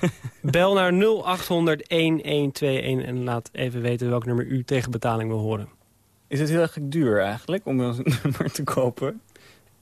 Bel naar 0800 1121 en laat even weten welk nummer u tegen betaling wil horen. Is het heel erg duur eigenlijk om een nummer te kopen?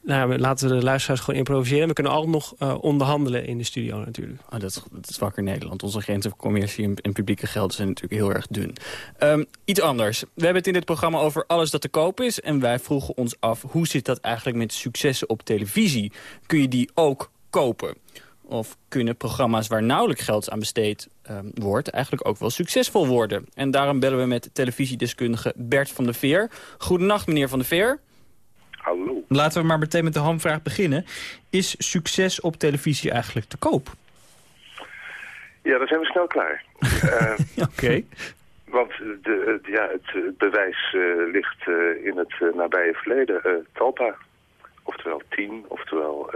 Nou, laten we de luisteraars gewoon improviseren. We kunnen altijd nog eh, onderhandelen in de studio natuurlijk. Oh, dat, is, dat wakker Nederland. Onze grenzen voor commercie en, publieke gelden zijn natuurlijk heel erg dun. Ehm, iets anders. We hebben het in dit programma over alles dat te koop is. En wij vroegen ons af, hoe zit dat eigenlijk met successen op televisie? Kun je die ook kopen? Of kunnen programma's waar nauwelijks geld aan besteed ehm, wordt... eigenlijk ook wel succesvol worden? En daarom bellen we met televisiedeskundige Bert van der Veer. Goedenacht, meneer van der Veer. Hallo. Laten we maar meteen met de hamvraag beginnen. Is succes op televisie eigenlijk te koop? Ja, dan zijn we snel klaar. Eh, Oké. want de, het- ja, het, bewijs eh, ligt eh, in het nabije verleden. Talpa, oftewel Team, oftewel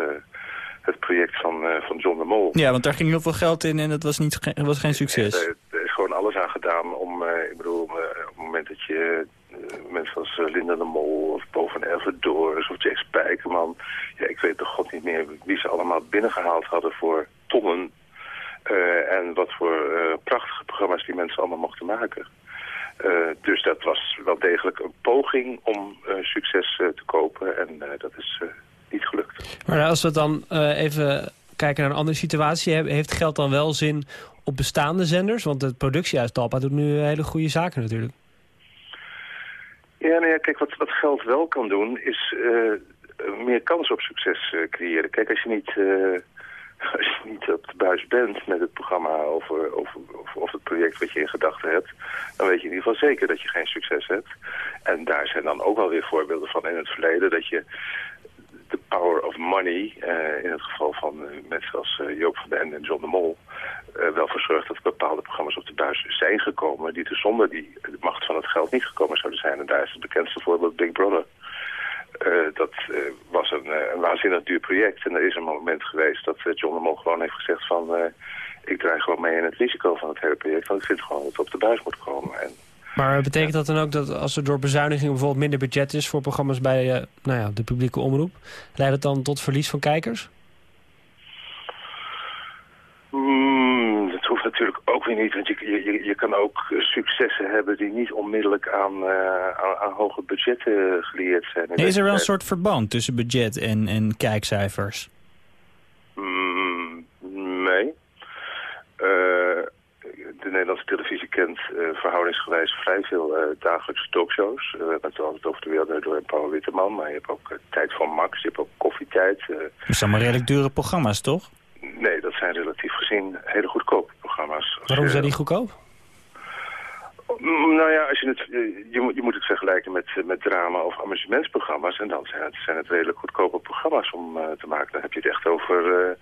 het project van, van John de Mol. Ja, want daar ging heel veel geld in en dat was, niet, was geen succes. Er, er is gewoon alles aan gedaan om, ik bedoel, op het moment dat je mensen als eh, Linda de Mol of Boven Elverdoors of Jay Spijkerman, ja, ik weet toch god niet meer wie ze allemaal binnengehaald hadden voor tonnen. Eh, en wat voor eh, prachtige programma's die mensen allemaal mochten maken. Eh, dus dat was wel degelijk een poging om eh, succes eh, te kopen en eh, dat is eh, niet gelukt. Maar als we dan eh, even kijken naar een andere situatie... he- heeft geld dan wel zin op bestaande zenders? Want het productiehuis Talpa doet nu hele goede zaken natuurlijk. Ja, nou kijk, wat, wat geld wel kan doen, is eh, meer kans op succes eh, creëren. Kijk, als je niet, eh, als je niet op de buis bent met het programma over, over, over, of het project wat je in gedachten hebt, dan weet je in ieder geval zeker dat je geen succes hebt. En daar zijn dan ook wel weer voorbeelden van in het verleden, dat je de power of money, eh, in het geval van eh, mensen als eh, Joop van den en John de Mol, wel voor zorgt dat bepaalde programma's op de buis zijn gekomen die er zonder die de macht van het geld niet gekomen zouden zijn. En daar is het bekendste voorbeeld Big Brother. Dat was een, een waanzinnig duur project en er is een moment geweest dat John de Mol gewoon heeft gezegd van ik draai gewoon mee in het risico van het hele project, want ik vind gewoon dat het op de buis moet komen. En Maar betekent dat dan ook dat als er door bezuinigingen bijvoorbeeld minder budget is... voor programma's bij eh, nou ja, de publieke omroep... leidt het dan tot verlies van kijkers? Mm, dat hoeft natuurlijk ook weer niet, want je, je, je kan ook eh, successen hebben die niet onmiddellijk aan, eh, aan, aan hoge budgetten gelieerd zijn. Nee, is er wel een soort verband tussen budget en, en kijkcijfers? Mm, nee. Eh, de Nederlandse televisie kent eh, verhoudingsgewijs vrij veel eh, dagelijkse talkshows. Eh, we hebben het altijd over de wereld door en Paul Witteman, maar je hebt ook Tijd van Max, je hebt ook Koffietijd. Dat zijn maar redelijk dure programma's, toch? nee, dat zijn relatief gezien hele goedkope programma's. Waarom zijn die goedkoop? Mm, Nou ja, als je, het, je, moet- je moet het vergelijken met, met drama of amusementsprogramma's. En dan zijn het, zijn het redelijk goedkope programma's om te maken. Dan heb je het echt over...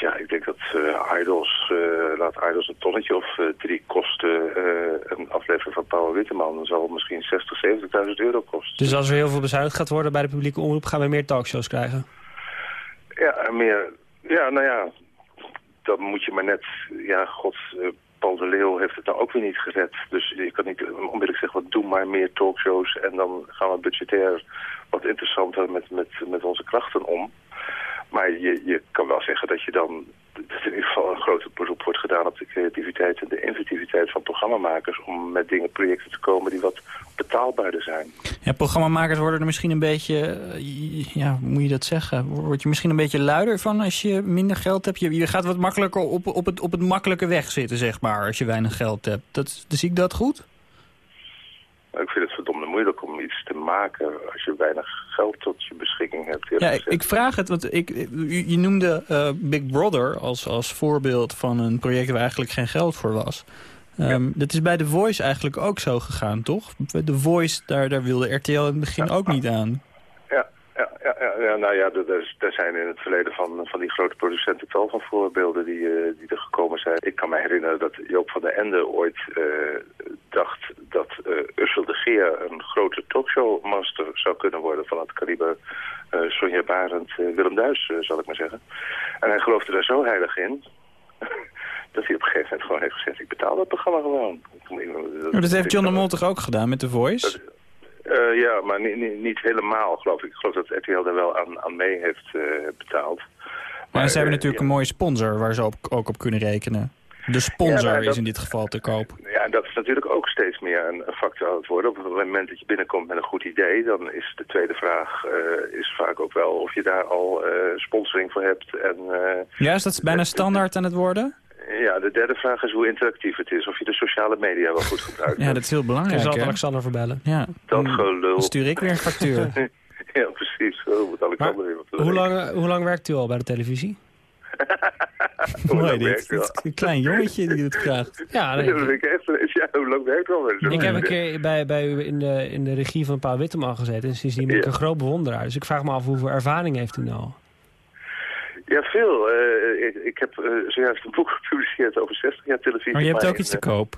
ja, ik denk dat eh, Idols, eh, laat Idols een tonnetje of eh, drie kosten. een aflevering van Paul Witteman dan zal het misschien 60, 70.000 euro kosten. Dus als er heel veel bezuinigd gaat worden bij de publieke omroep... gaan we meer talkshows krijgen? Ja, meer... Ja, nou ja, dan moet je maar net... Ja, god, Paul de Leeuw heeft het nou ook weer niet gered. Dus je kan niet onmiddellijk zeggen, wat doe maar meer talkshows... en dan gaan we budgetair wat interessanter met, met, met onze krachten om. Maar je, je kan wel zeggen dat je dan... dat in ieder geval een groter beroep wordt gedaan op de creativiteit en de inventiviteit van programmamakers... om met dingen, projecten te komen die wat betaalbaarder zijn. Ja, programmamakers worden er misschien een beetje... eh, ja, hoe moet je dat zeggen? Word je misschien een beetje luider van als je minder geld hebt? Je, gaat wat makkelijker op, op, het, op het makkelijke weg zitten, zeg maar, als je weinig geld hebt. Dat, zie ik dat goed? Ik vind het verdomde moeilijk om iets te maken als je weinig geld tot je beschikking hebt. Ja, ik, gezegd. ik vraag het, want ik, je, je noemde eh, Big Brother als, als voorbeeld van een project waar eigenlijk geen geld voor was. Ehm, Dat is bij The Voice eigenlijk ook zo gegaan, toch? The Voice, daar, daar wilde RTL in het begin ook niet aan. Ja, ja, nou ja, er, er- zijn in het verleden van, van die grote producenten tal van voorbeelden die, eh, die er gekomen zijn. Ik kan me herinneren dat Joop van den Ende ooit eh, dacht dat eh Ursel de Geer een grote talkshowmaster zou kunnen worden van het kaliber Sonja Barend, Willem Duis, zal ik maar zeggen. En hij geloofde daar zo heilig in dat hij op een gegeven moment gewoon heeft gezegd, ik betaal dat programma gewoon. Maar dat heeft John de Mol toch ook gedaan met The Voice? Eh, ja, maar ni- ni- niet helemaal, geloof ik. Ik geloof dat RTL daar wel aan, aan mee heeft eh, betaald. Maar ze hebben eh, natuurlijk ja. een mooie sponsor waar ze op, ook op kunnen rekenen. De sponsor Ja, dat- is in dit geval te koop. Ja, dat is natuurlijk ook steeds meer een, een factor aan het worden. Op het moment dat je binnenkomt met een goed idee, dan is de tweede vraag is vaak ook wel of je daar al sponsoring voor hebt. En eh, Ja, is dat bijna standaard aan het worden? Ja, de derde vraag is hoe interactief het is. Of je de sociale media wel goed gebruikt. Ja, dat is heel Je belangrijk, zal hè? Alexander verbellen. Ja. Dat Dan- gelul. Dan stuur ik weer een factuur. ja, precies. Oh, moet Alexander weer wat te Hoe lang, hoe lang werkt u al bij de televisie? Hoe Mooi lang dit. Een klein jongetje die het vraagt. Ja, Dat vind ik echt, ja, hoe lang werkt u al? Ik heb een keer bij, bij u in de, in de regie van Paul Witteman gezeten. En sindsdien ben ik Ja. een groot bewonderaar. Dus ik vraag me af hoeveel ervaring heeft u nou? Ja, veel. Eh, ik, ik heb eh, zojuist een boek gepubliceerd over 60 jaar televisie. Maar je hebt ook in, iets te eh, koop.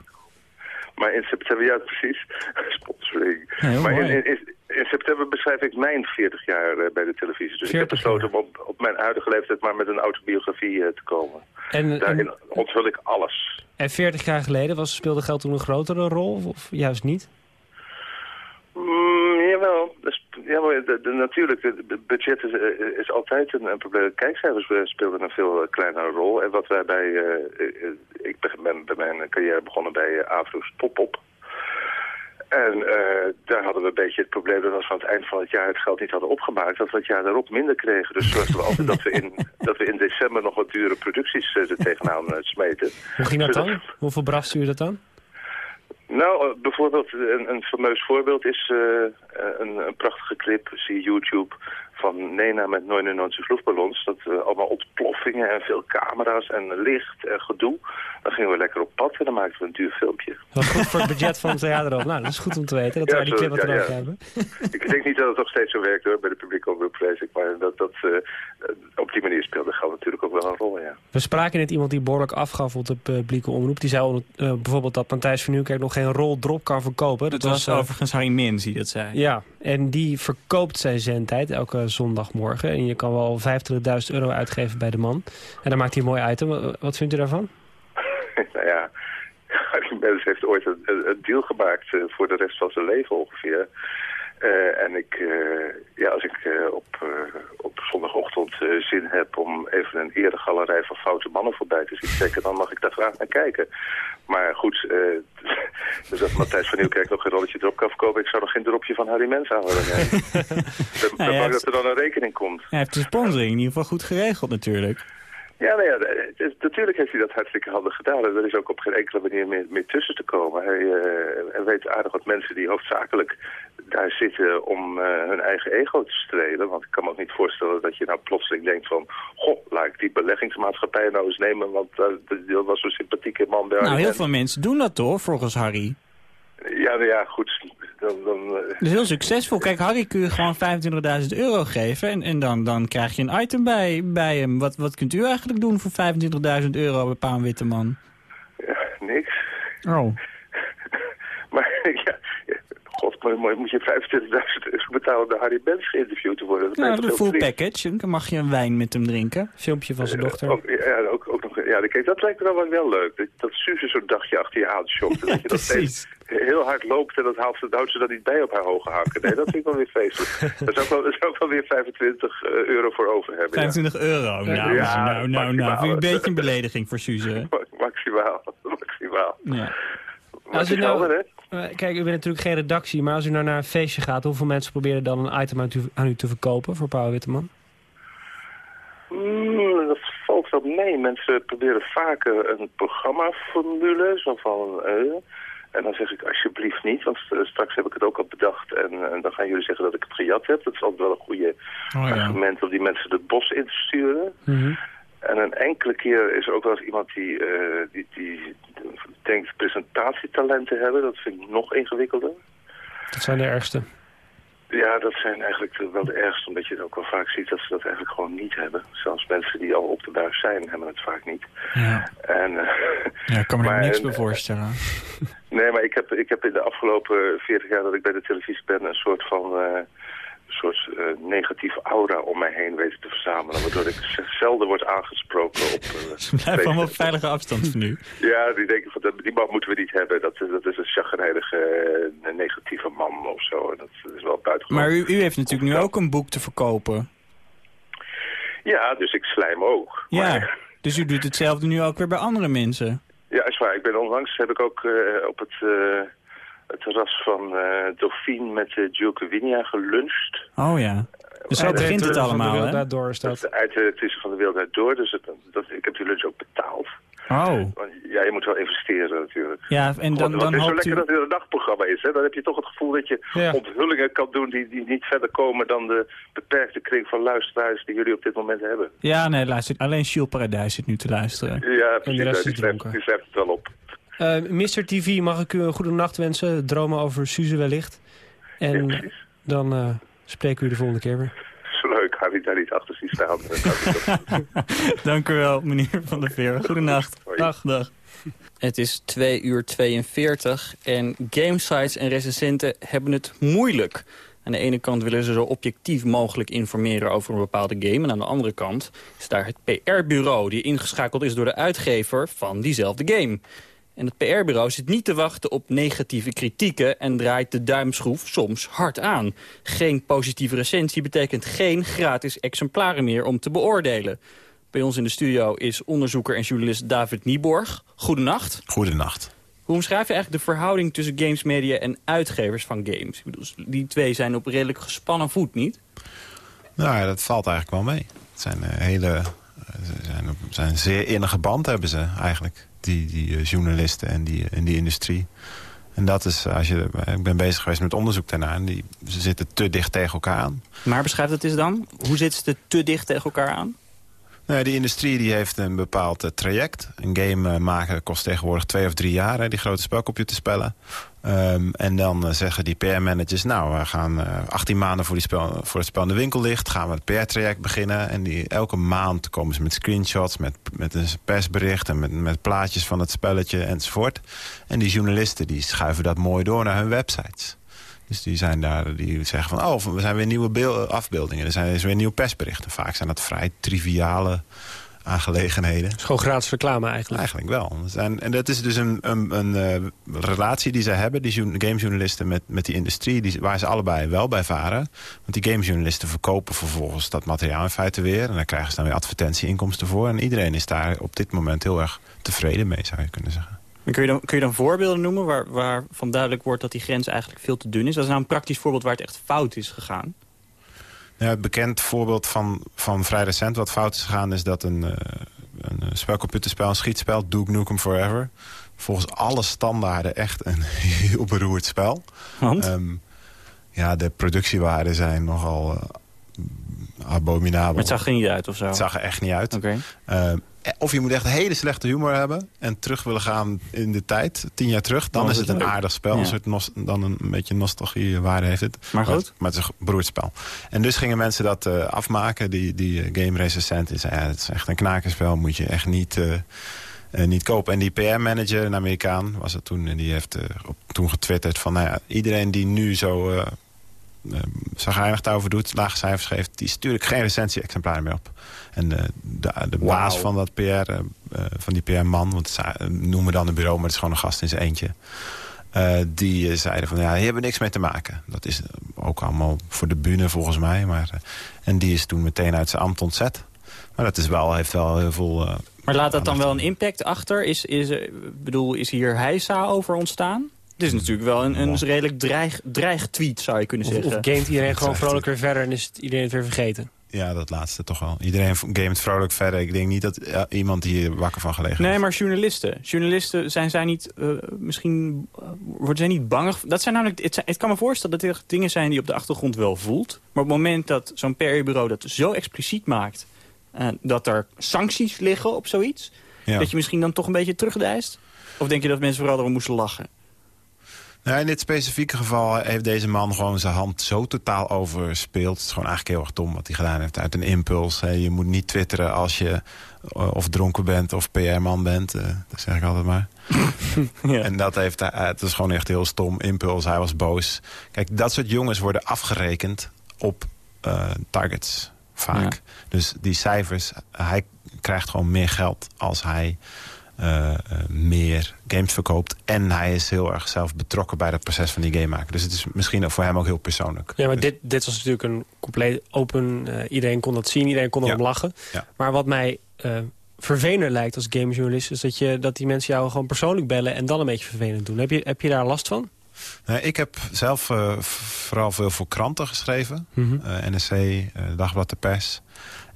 Maar in september, ja precies, sponsoring. Maar in, in, september beschrijf ik mijn 40 jaar bij de televisie. Dus ik heb 40 besloten om op, op mijn huidige leeftijd maar met een autobiografie te komen. En, Daarin en, onthul ik alles. en 40 jaar geleden was, speelde geld toen een grotere rol? Of juist niet? Mm, jawel, dus, ja, maar de, de, natuurlijk, het budget is, eh, is altijd een, een probleem. Kijkcijfers eh, speelden een veel eh, kleinere rol. En wat wij bij, ik ben, bij mijn carrière begonnen bij uh, Avro's Top-Op. En daar hadden we een beetje het probleem dat als we aan het eind van het jaar het geld niet hadden opgemaakt, dat we het jaar daarop minder kregen. Dus zorgden we altijd dat we in, dat we in december nog wat dure producties eh, er tegenaan smeten. Hoe ging dat dan? Hoeveel bracht u dat dan? Nou, eh, bijvoorbeeld een, een fameus voorbeeld is eh, een, een prachtige clip, zie YouTube, van Nena met 99 luchtballons. Dat eh, allemaal ontploffingen en veel camera's en licht en gedoe. Dan gingen we lekker op pad en dan maakten we een duur filmpje. Dat was goed voor het budget van het theater. Nou, dat is goed om te weten. Dat Ja, wij die clip wat ja, hebben. Ik denk niet dat het nog steeds zo werkt hoor, bij de publieke omroep vrees ik. Maar dat, dat, eh, op die manier speelde geld natuurlijk ook wel een rol, ja. We spraken net iemand die behoorlijk afgaf op de publieke omroep. Die zei eh, bijvoorbeeld dat Matthijs van Nieuwkerk nog geen rol drop kan verkopen. Dat was eh, overigens Harry Mins die dat zei. Ja, en die verkoopt zijn zendtijd elke zondagmorgen. En je kan wel 25.000 euro uitgeven bij de man. En dan maakt hij een mooi item. Wat- vindt u daarvan? nou ja, Harry Mens heeft ooit een, een- een deal gemaakt eh, voor de rest van zijn leven ongeveer. Eh, en ik, eh, ja, als ik eh, op, op zondagochtend zin heb om even een eregalerij van foute mannen voorbij te zien trekken, dan mag ik daar graag naar kijken. Maar goed, dus dat Matthijs van Nieuwkerk nog geen rolletje drop kan verkopen, ik zou nog geen dropje van Harry Mens aan willen nemen. Ik ben- Nou bang dat er dan een rekening komt. Hij heeft de sponsoring in ieder geval goed geregeld natuurlijk. Ja, nou ja, natuurlijk heeft hij dat hartstikke handig gedaan. En er is ook op geen enkele manier meer, meer tussen te komen. Hij, hij weet aardig wat mensen die hoofdzakelijk daar zitten om eh, hun eigen ego te strelen. Want ik kan me ook niet voorstellen dat je nou plotseling denkt van... Goh, laat ik die beleggingsmaatschappij nou eens nemen, want eh, dat was zo'n sympathieke man bij Nou, heel veel mensen doen dat toch, volgens Harry. Ja, nou ja, goed. Dan, dan, is heel succesvol. Kijk, Harry kun je gewoon 25.000 euro geven en, en dan, dan krijg je een item bij, bij hem. Wat, wat kunt u eigenlijk doen voor 25.000 euro bij Paan Witteman? ja, niks. Oh. Maar ja, god, maar, maar moet je 25.000 euro betalen om Harry Mens geïnterviewd te worden? Dat Nou, de full package. Dan mag je een wijn met hem drinken. Filmpje van zijn Eh, dochter. ook, ja, ook, ook nog, ja, kijk, dat lijkt me dan wel, wel leuk. Dat, dat Suze zo'n dagje achter je aanschopt. en dat je dat precies. steeds heel hard loopt en dat haalt ze, houdt ze dan niet bij op haar hoge hakken. Nee, dat vind ik wel weer feestelijk. Daar zou ik wel, daar zou ik wel weer 25 eh, euro voor over hebben. ja. 25 euro. Nou, Ja, nou, nou, nou. maximaal. Vind ik een beetje een belediging voor Suze. Ma- Maximaal, maximaal. Ja. Maar Als het is nou- helder, hè? Eh, kijk, u bent natuurlijk geen redactie. Maar als u nou naar een feestje gaat... hoeveel mensen proberen dan een item aan u, aan u te verkopen voor Paul Witteman? Mm, dat valt wel mee. Mensen proberen vaker een programmaformule, zo van... eh, en dan zeg ik alsjeblieft niet, want eh, straks heb ik het ook al bedacht... En, en dan gaan jullie zeggen dat ik het gejat heb. Dat is altijd wel een goede Oh ja. argument om die mensen het bos in te sturen. En een enkele keer is er ook wel eens iemand die, eh, die, die denkt presentatietalent te hebben. Dat vind ik nog ingewikkelder. Dat zijn de ergste. Ja, dat zijn eigenlijk wel de ergste, omdat je het ook wel vaak ziet dat ze dat eigenlijk gewoon niet hebben. Zelfs mensen die al op de buis zijn, hebben het vaak niet. Ja. En, eh, ja, ik kan me er Maar, niks bij voorstellen. nee, maar ik heb, ik heb in de afgelopen 40 jaar dat ik bij de televisie ben een soort van, eh, soort eh, negatieve aura om mij heen weten te verzamelen. Waardoor ik zelden word aangesproken op... eh, Blijf allemaal op veilige afstand van u. Ja, die denken van, dat- die man moeten we niet hebben. Dat, is- dat is een chagrijnige, eh, negatieve man of zo. En dat is wel buitengewoon. Maar u, u heeft natuurlijk nu ook een boek te verkopen. Ja, dus ik slijm ook. Ja, Maar, dus u doet hetzelfde nu ook weer bij andere mensen. ja, is waar. Ik ben onlangs heb ik ook eh, op het, eh, het terras van eh Dauphine met uh, Jules Winia geluncht. Oh ja. Dus zo begint het allemaal, hè? draait door is Dat dat. is de uit de tussen van de wereld uit door. Dus het, dat, ik heb die lunch ook betaald. Oh. Ja, je moet wel investeren natuurlijk. Ja, en dan, Want dan het is zo lekker u... dat het een nachtprogramma is. Hè? Dan heb je toch het gevoel dat je Ja. onthullingen kan doen die, die niet verder komen dan de beperkte kring van luisteraars die jullie op dit moment hebben. Ja, nee, luister. Alleen Jules Paradijs zit nu te luisteren. Ja, precies. rest die, is schrijft, dronken. die schrijft het wel op. Eh, Mr. TV, mag ik u een goede nacht wensen? Dromen over Suze wellicht. En dan eh spreken we u de volgende keer weer. Zo leuk. Ga ik daar niet achter zien staan. Dank u wel, meneer Van der Veer. Goedenacht. Dag. Dag. Het is 2 uur 42 en gamesites en recensenten hebben het moeilijk. Aan de ene kant willen ze zo objectief mogelijk informeren over een bepaalde game. En aan de andere kant is daar het PR-bureau die ingeschakeld is door de uitgever van diezelfde game. En het PR-bureau zit niet te wachten op negatieve kritieken... en draait de duimschroef soms hard aan. Geen positieve recensie betekent geen gratis exemplaren meer om te beoordelen. Bij ons in de studio is onderzoeker en journalist David Nieborg. Goedenacht. Goedenacht. Hoe omschrijf je eigenlijk de verhouding tussen gamesmedia en uitgevers van games? Ik bedoel, die twee zijn op redelijk gespannen voet, niet? Nou ja, dat valt eigenlijk wel mee. Het zijn eh, hele... eh, Ze zijn, een zeer innige band hebben ze eigenlijk. Die, die eh, journalisten en die, en die industrie. En dat is, als je, eh, ik ben bezig geweest met onderzoek daarna. En die, ze zitten te dicht tegen elkaar aan. Maar beschrijf dat eens dan. Hoe zitten ze te dicht tegen elkaar aan? Nou, die industrie die heeft een bepaald eh, traject. Een game eh, maken kost tegenwoordig twee of drie jaar, die grote spelcomputerspellen. Ehm, en dan eh, zeggen die PR-managers, nou, we gaan eh 18 maanden voor, die spel, voor het spel in de winkel ligt. Gaan we het PR-traject beginnen. En die, elke maand komen ze met screenshots, met, met een persbericht... en met, met plaatjes van het spelletje enzovoort. En die journalisten die schuiven dat mooi door naar hun websites. Dus die zijn daar, die zeggen van, oh, we zijn weer nieuwe beel- afbeeldingen. Er zijn er weer nieuwe persberichten. Vaak zijn dat vrij triviale aangelegenheden. Het is gewoon gratis reclame eigenlijk. Eigenlijk wel. En dat is dus een, een, een eh, relatie die zij hebben, die journa- gamejournalisten met, met die industrie, die, waar ze allebei wel bij varen. Want die gamejournalisten verkopen vervolgens dat materiaal in feite weer. En daar krijgen ze dan weer advertentieinkomsten voor. En iedereen is daar op dit moment heel erg tevreden mee, zou je kunnen zeggen. En Kun je, dan, kun je dan voorbeelden noemen waar, waarvan duidelijk wordt dat die grens eigenlijk veel te dun is? Dat is nou een praktisch voorbeeld waar het echt fout is gegaan. Ja, het bekend voorbeeld van, van vrij recent wat fout is gegaan... is dat een, eh, een eh, spelcomputerspel, een schietspel, Duke Nukem Forever... volgens alle standaarden echt een heel beroerd spel. Want? Ehm, ja, de productiewaarden zijn nogal eh, abominabel. Maar het zag er niet uit of zo. Het zag er echt niet uit. Oké. Ehm, of je moet echt hele slechte humor hebben... en terug willen gaan in de tijd, tien jaar terug. Dan, Dan is is het een leuk. aardig spel. Ja. Een soort nos- dan een beetje nostalgiewaarde heeft het. Maar goed. Maar, maar het is een. En dus gingen mensen dat eh, afmaken, die, die eh, game recensenten. Die zeiden, ja, het is echt een knakenspel, moet je echt niet... eh, niet kopen. En die PR-manager, een Amerikaan, was het toen... en die heeft op, toen getwitterd van... Nou ja, iedereen die nu zo zagrijnig daarover doet... lage cijfers geeft... die stuur ik geen recensie-exemplaren meer op. En uh, de, de baas Wauw. van, dat PR, uh, van die PR-man... want ze noemen dan een bureau, maar het is gewoon een gast in zijn eentje... Uh, die zeiden van ja, hier hebben we niks mee te maken. Dat is ook allemaal voor de bühne volgens mij. Maar, uh, en die is toen meteen uit zijn ambt ontzet. Maar dat is wel, heeft wel heel veel... Uh, maar laat dat dan wel een impact achter? Is, is, bedoel, is hier heisa over ontstaan? Het is natuurlijk wel een, een redelijk dreig, dreigtweet, zou je kunnen of, zeggen. Of gamet iedereen gewoon vrolijk weer verder en is het iedereen het weer vergeten? Ja, dat laatste toch wel. Iedereen gamet vrolijk verder. Ik denk niet dat uh, iemand hier wakker van gelegen Nee, is. maar journalisten. Journalisten zijn zij niet, uh, misschien, uh, worden zij niet bang? Dat zijn namelijk, het, zijn, het kan me voorstellen dat er dingen zijn die je op de achtergrond wel voelt. Maar op het moment dat zo'n PR-bureau dat zo expliciet maakt... Uh, dat er sancties liggen op zoiets... Ja. dat je misschien dan toch een beetje terugdijst? Of denk je dat mensen vooral erom moesten lachen? Nou, in dit specifieke geval heeft deze man gewoon zijn hand zo totaal overspeeld. Het is gewoon eigenlijk heel erg dom wat hij gedaan heeft uit een impuls. Je moet niet twitteren als je of dronken bent of PR-man bent. Uh, dat zeg ik altijd maar. ja. En dat heeft, het is gewoon echt heel stom impuls. Hij was boos. Kijk, dat soort jongens worden afgerekend op uh, targets vaak. Dus die cijfers, hij krijgt gewoon meer geld als hij uh, meer games verkoopt. En hij is heel erg zelf betrokken bij het proces van die game maken. Dus het is misschien voor hem ook heel persoonlijk. Ja, maar dus... dit, dit was natuurlijk een compleet open... Uh, iedereen kon dat zien, iedereen kon erom lachen. Ja. Maar wat mij uh, vervelender lijkt als gamejournalist... is dat, je, dat die mensen jou gewoon persoonlijk bellen... en dan een beetje vervelend doen. Heb je, heb je daar last van? Ik heb zelf vooral veel voor kranten geschreven. Mm -hmm. NSC, Dagblad de Pers.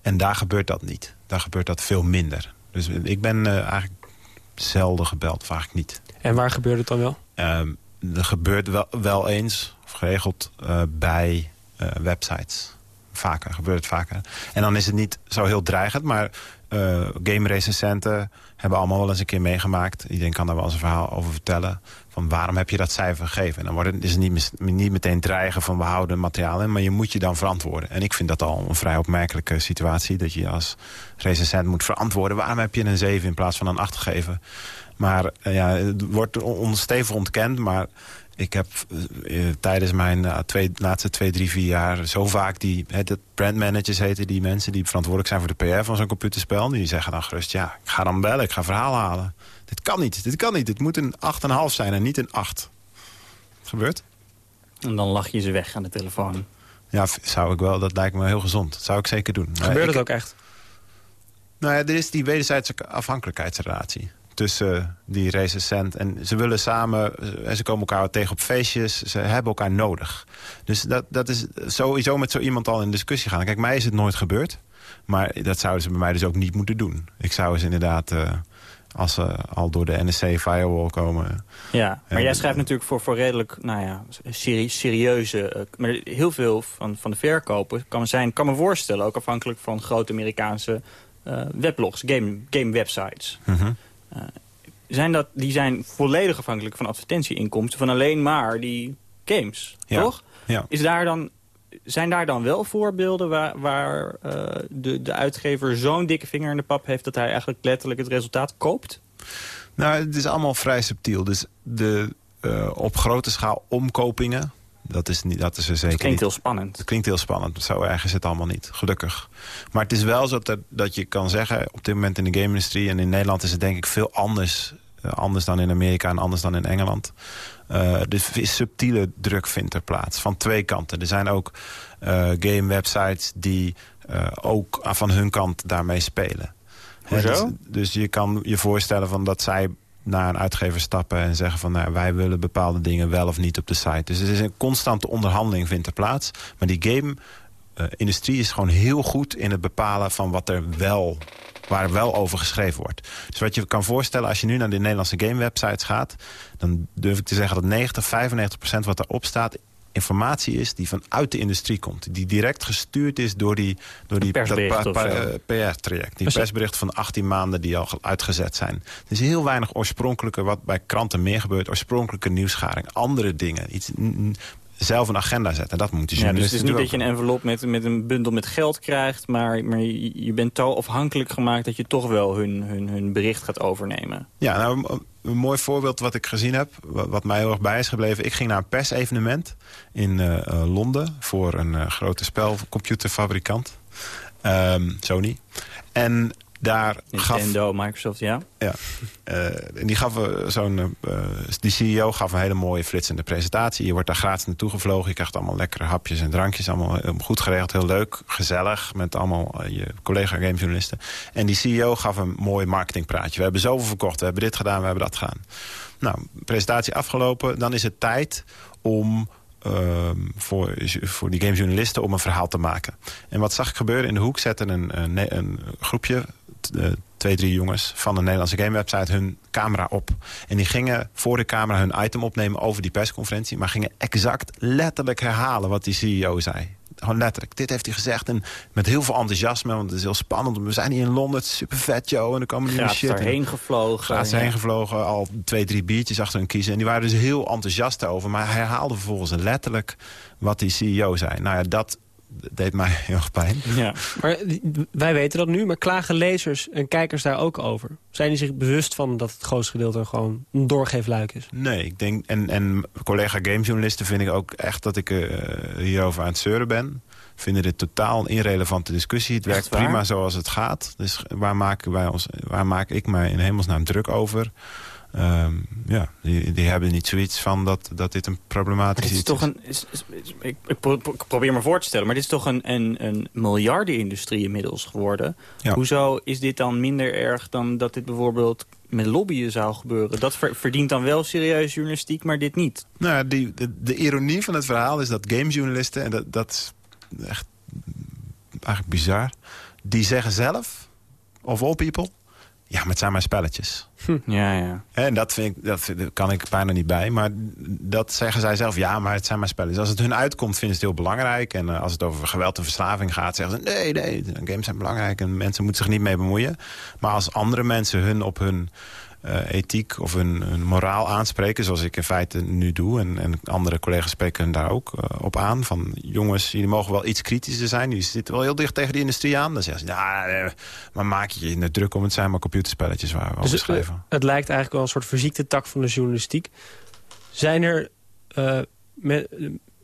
En daar gebeurt dat niet. Daar gebeurt dat veel minder. Dus ik ben eigenlijk zelden gebeld, vaak niet. En waar gebeurt het dan wel? Er gebeurt wel, wel eens, of geregeld, uh, bij uh, websites. Vaker, gebeurt het vaker. En dan is het niet zo heel dreigend, maar uh, game recensenten hebben allemaal wel eens een keer meegemaakt. Iedereen kan daar wel eens een verhaal over vertellen. Van waarom heb je dat cijfer gegeven? En dan wordt het, is het niet, niet meteen dreigen van we houden materiaal in. Maar je moet je dan verantwoorden. En ik vind dat al een vrij opmerkelijke situatie. Dat je als recensent moet verantwoorden. Waarom heb je een 7 in plaats van een 8 gegeven? Maar uh, ja, het wordt onstevig ontkend. Maar ik heb uh, tijdens mijn uh, twee, laatste twee, drie, vier jaar... zo vaak die het brandmanagers heten... die mensen die verantwoordelijk zijn voor de PR van zo'n computerspel... die zeggen dan gerust, ja, ik ga dan bellen, ik ga verhaal halen. Dit kan niet, dit kan niet. Dit moet een 8,5 zijn en niet een 8. Het gebeurt. En dan lach je ze weg aan de telefoon. Ja, zou ik wel. Dat lijkt me heel gezond. Dat zou ik zeker doen. Gebeurt het ook echt? Nou ja, er is die wederzijdse afhankelijkheidsrelatie tussen die recensent. En ze willen samen, en ze komen elkaar tegen op feestjes. Ze hebben elkaar nodig. Dus dat, dat is sowieso met zo iemand al in discussie gaan. Kijk, mij is het nooit gebeurd. Maar dat zouden ze bij mij dus ook niet moeten doen. Ik zou ze inderdaad, uh, als ze al door de NSC firewall komen... Ja, maar jij schrijft natuurlijk voor, voor redelijk, nou ja, serie, serieuze... Uh, maar heel veel van, van de verkopen kan zijn, kan me voorstellen... ook afhankelijk van grote Amerikaanse uh, weblogs, game, game websites... Mm -hmm. Uh, zijn dat, die zijn volledig afhankelijk van advertentieinkomsten... van alleen maar die games, ja. toch? Ja. Is daar dan, zijn daar dan wel voorbeelden waar, waar uh, de, de uitgever zo'n dikke vinger in de pap heeft... dat hij eigenlijk letterlijk het resultaat koopt? Nou, het is allemaal vrij subtiel. Dus de, uh, op grote schaal omkopingen... Dat is, niet, dat is er zeker Het klinkt niet. heel spannend. Het klinkt heel spannend. Zo erg is het allemaal niet, gelukkig. Maar het is wel zo dat, dat je kan zeggen... op dit moment in de game-industrie... en in Nederland is het denk ik veel anders... Uh, anders dan in Amerika en anders dan in Engeland. Uh, de subtiele druk vindt er plaats. Van twee kanten. Er zijn ook uh, game-websites die ook van hun kant daarmee spelen. Hoezo? Dus, dus je kan je voorstellen van dat zij naar een uitgever stappen en zeggen van... Nou, wij willen bepaalde dingen wel of niet op de site. Dus er is een constante onderhandeling vindt er plaats. Maar die game-industrie is gewoon heel goed in het bepalen van wat er wel... waar wel over geschreven wordt. Dus wat je kan voorstellen als je nu naar de Nederlandse game-websites gaat... dan durf ik te zeggen dat 90, 95 procent wat daarop staat informatie is die vanuit de industrie komt. Die direct gestuurd is door, die, door die, dat PR-traject. Die persberichten van 18 maanden die al uitgezet zijn. Er is heel weinig oorspronkelijke, wat bij kranten meer gebeurt... oorspronkelijke nieuwsgaring, andere dingen. Iets, zelf een agenda zetten. Dat moet je ja, dus het is niet dat je een envelop met, met een bundel met geld krijgt... maar, maar je, je bent zo afhankelijk gemaakt dat je toch wel hun, hun, hun bericht gaat overnemen. Ja, nou, een mooi voorbeeld wat ik gezien heb, wat mij heel erg bij is gebleven. Ik ging naar een persevenement in uh, uh, Londen voor een uh, grote spelcomputerfabrikant, um, Sony. En daar Nintendo, gaf, Microsoft, ja. Ja, en die, gaf zo'n die CEO gaf een hele mooie flitsende presentatie. Je wordt daar gratis naartoe gevlogen. Je krijgt allemaal lekkere hapjes en drankjes. Allemaal goed geregeld, heel leuk, gezellig. Met allemaal je collega gamejournalisten. En die CEO gaf een mooi marketingpraatje. We hebben zoveel verkocht, we hebben dit gedaan, we hebben dat gedaan. Nou, presentatie afgelopen. Dan is het tijd om... Uh, voor, voor die gamejournalisten om een verhaal te maken. En wat zag ik gebeuren? In de hoek zetten een, een, een groepje twee, drie jongens van een Nederlandse gamewebsite hun camera op. En die gingen voor de camera hun item opnemen over die persconferentie... maar gingen exact letterlijk herhalen wat die CEO zei. Gewoon letterlijk. Dit heeft hij gezegd en met heel veel enthousiasme, want het is heel spannend. We zijn hier in Londen, het is super vet, joh. En dan komen nieuwe shit. erheen gevlogen. Gratis ja. heen gevlogen, al twee, drie biertjes achter hun kiezen. En die waren dus heel enthousiast over. Maar hij herhaalde vervolgens letterlijk wat die CEO zei. Nou ja, dat deed mij heel erg pijn. Ja. Maar wij weten dat nu, maar klagen lezers en kijkers daar ook over? Zijn die zich bewust van dat het grootste gedeelte gewoon een doorgeefluik is? Nee, ik denk, en, en collega gamejournalisten vind ik ook echt dat ik uh, hierover aan het zeuren ben. Vinden dit totaal een irrelevante discussie. Het werkt prima zoals het gaat. Dus waar maken wij ons, waar maak ik mij in hemelsnaam druk over? Um, ja, die, die, hebben niet zoiets van dat, dat dit een problematisch is. Toch Een, is, is, ik, ik, probeer me voor te stellen, maar dit is toch een, een, een miljardenindustrie inmiddels geworden. Hoezo is dit dan minder erg dan dat dit bijvoorbeeld met lobbyen zou gebeuren? Dat verdient dan wel serieus journalistiek, maar dit niet. Nou, die, de, de ironie van het verhaal is dat gamejournalisten, en dat, dat is echt eigenlijk bizar, die zeggen zelf, of all people ja, maar het zijn maar spelletjes. Hm. Ja, ja. En dat, vind ik, dat kan ik bijna niet bij. Maar dat zeggen zij zelf. Ja, maar het zijn maar spelletjes. Als het hun uitkomt, vinden ze het heel belangrijk. En uh, als het over geweld en verslaving gaat, zeggen ze... nee, nee, games zijn belangrijk en mensen moeten zich niet mee bemoeien. Maar als andere mensen hun op hun ethiek of hun, hun, moraal aanspreken... zoals ik in feite nu doe. En, en andere collega's spreken daar ook uh, op aan. Van jongens, jullie mogen wel iets kritischer zijn. Die zitten wel heel dicht tegen de industrie aan. Dan zeggen ze, ja, uh, maar maak je je druk om. Het zijn maar computerspelletjes waar we dus over schrijven. Het lijkt eigenlijk wel een soort verziekte tak van de journalistiek. Zijn er met,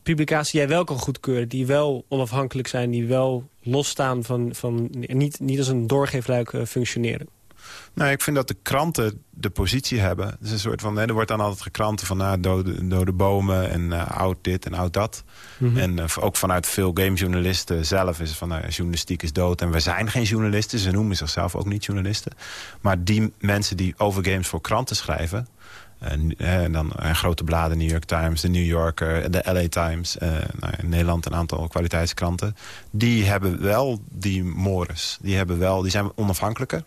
publicaties die jij wel kan goedkeuren... die wel onafhankelijk zijn, die wel losstaan van... van niet, niet als een doorgeefluik functioneren? Nou, ik vind dat de kranten de positie hebben. Is een soort van, hè, er wordt dan altijd gekranten van nou, dode, dode bomen en uh, oud dit en oud dat. Mhm. En uh, ook vanuit veel gamejournalisten zelf is het van nou, journalistiek is dood. En we zijn geen journalisten, ze noemen zichzelf ook niet journalisten. Maar die mensen die over games voor kranten schrijven... En, en dan en grote bladen, New York Times, de New Yorker, de LA Times. Uh, nou, in Nederland een aantal kwaliteitskranten. Die hebben wel die mores. Die, hebben wel, die zijn onafhankelijker.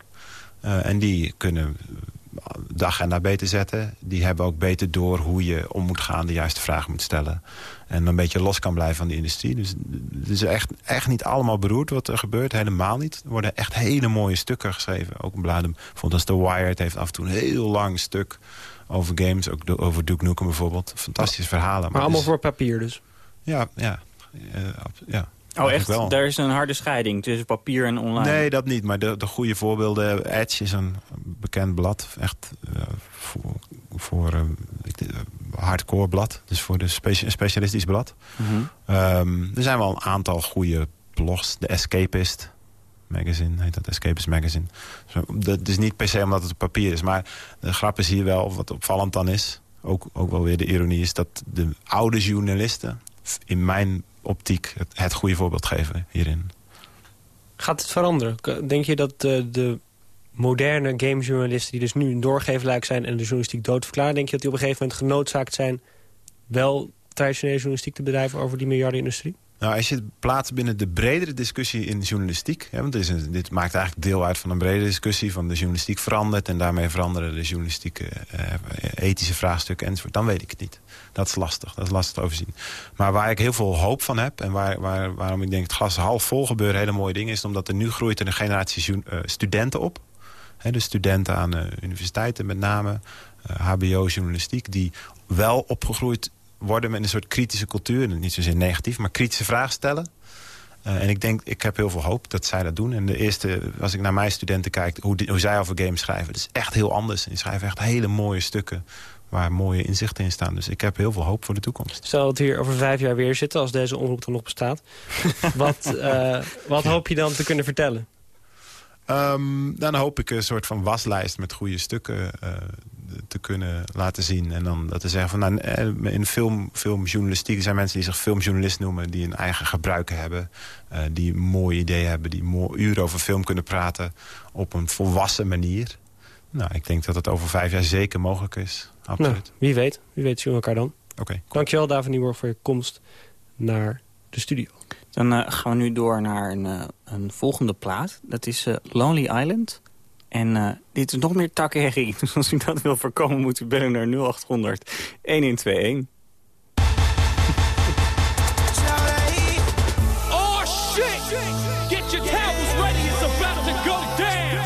Uh, en die kunnen de agenda beter zetten. Die hebben ook beter door hoe je om moet gaan, de juiste vragen moet stellen. En een beetje los kan blijven van die industrie. Dus het is echt, echt niet allemaal beroerd wat er gebeurt. Helemaal niet. Er worden echt hele mooie stukken geschreven. Ook een blad, bijvoorbeeld als The Wired heeft af en toe een heel lang stuk over games. Ook over Duke Nukem bijvoorbeeld. Fantastische verhalen. Maar, maar allemaal voor papier dus? Ja, ja. Uh, ja. Oh echt? Wel. Daar is een harde scheiding tussen papier en online? Nee, dat niet. Maar de, de goede voorbeelden... Edge is een bekend blad. Echt uh, voor, voor uh, hardcore blad. Dus voor de specia specialistisch blad. Mm -hmm. um, er zijn wel een aantal goede blogs. De Escapist magazine heet dat. Escapist magazine. Dus dat is niet per se omdat het op papier is. Maar de grap is hier wel, wat opvallend dan is... Ook, ook wel weer de ironie is dat de oude journalisten... in mijn optiek het, het goede voorbeeld geven hierin. Gaat het veranderen? Denk je dat de, de moderne gamejournalisten... die dus nu een doorgeefluik zijn en de journalistiek doodverklaren... denk je dat die op een gegeven moment genoodzaakt zijn... wel traditionele journalistiek te bedrijven over die miljardenindustrie? Nou, als je het plaatst binnen de bredere discussie in journalistiek... Hè, want dit, is dit, maakt eigenlijk deel uit van een bredere discussie... van de journalistiek verandert en daarmee veranderen de journalistieke uh, ethische vraagstukken enzovoort... dan weet ik het niet. Dat is lastig, dat is lastig te overzien. Maar waar ik heel veel hoop van heb... en waar, waar, waarom ik denk het glas half vol gebeuren hele mooie dingen... is omdat er nu groeit een generatie uh, studenten op. Hè, de studenten aan de universiteiten met name... hbo-journalistiek, die wel opgegroeid worden met een soort kritische cultuur. Niet zozeer negatief, maar kritische vragen stellen. Uh, en ik denk, ik heb heel veel hoop dat zij dat doen. En de eerste, als ik naar mijn studenten kijk, hoe, die, hoe zij over games schrijven... dat is echt heel anders. En die schrijven echt hele mooie stukken waar mooie inzichten in staan. Dus ik heb heel veel hoop voor de toekomst. Zal het hier over vijf jaar weer zitten, als deze omroep er nog bestaat? wat uh, wat hoop je dan te kunnen vertellen? Um, dan hoop ik een soort van waslijst met goede stukken uh, te kunnen laten zien. En dan dat te zeggen van nou, eh, in film, filmjournalistiek zijn mensen die zich filmjournalist noemen, die een eigen gebruiken hebben, uh, die mooie ideeën hebben, die mooi uren over film kunnen praten op een volwassen manier. Nou, ik denk dat het over vijf jaar zeker mogelijk is. Absoluut. Nou, wie weet, wie weet zien we elkaar dan. Oké. Okay, cool. Dankjewel David Nieuwborg voor je komst naar de studio. Dan uh, gaan we nu door naar een, uh, een volgende plaat. Dat is uh, Lonely Island en uh, dit is nog meer takkenherrie. Dus als u dat wil voorkomen, moet u bellen naar 0800 1121. Oh shit! Get your towels ready, it's about to go down.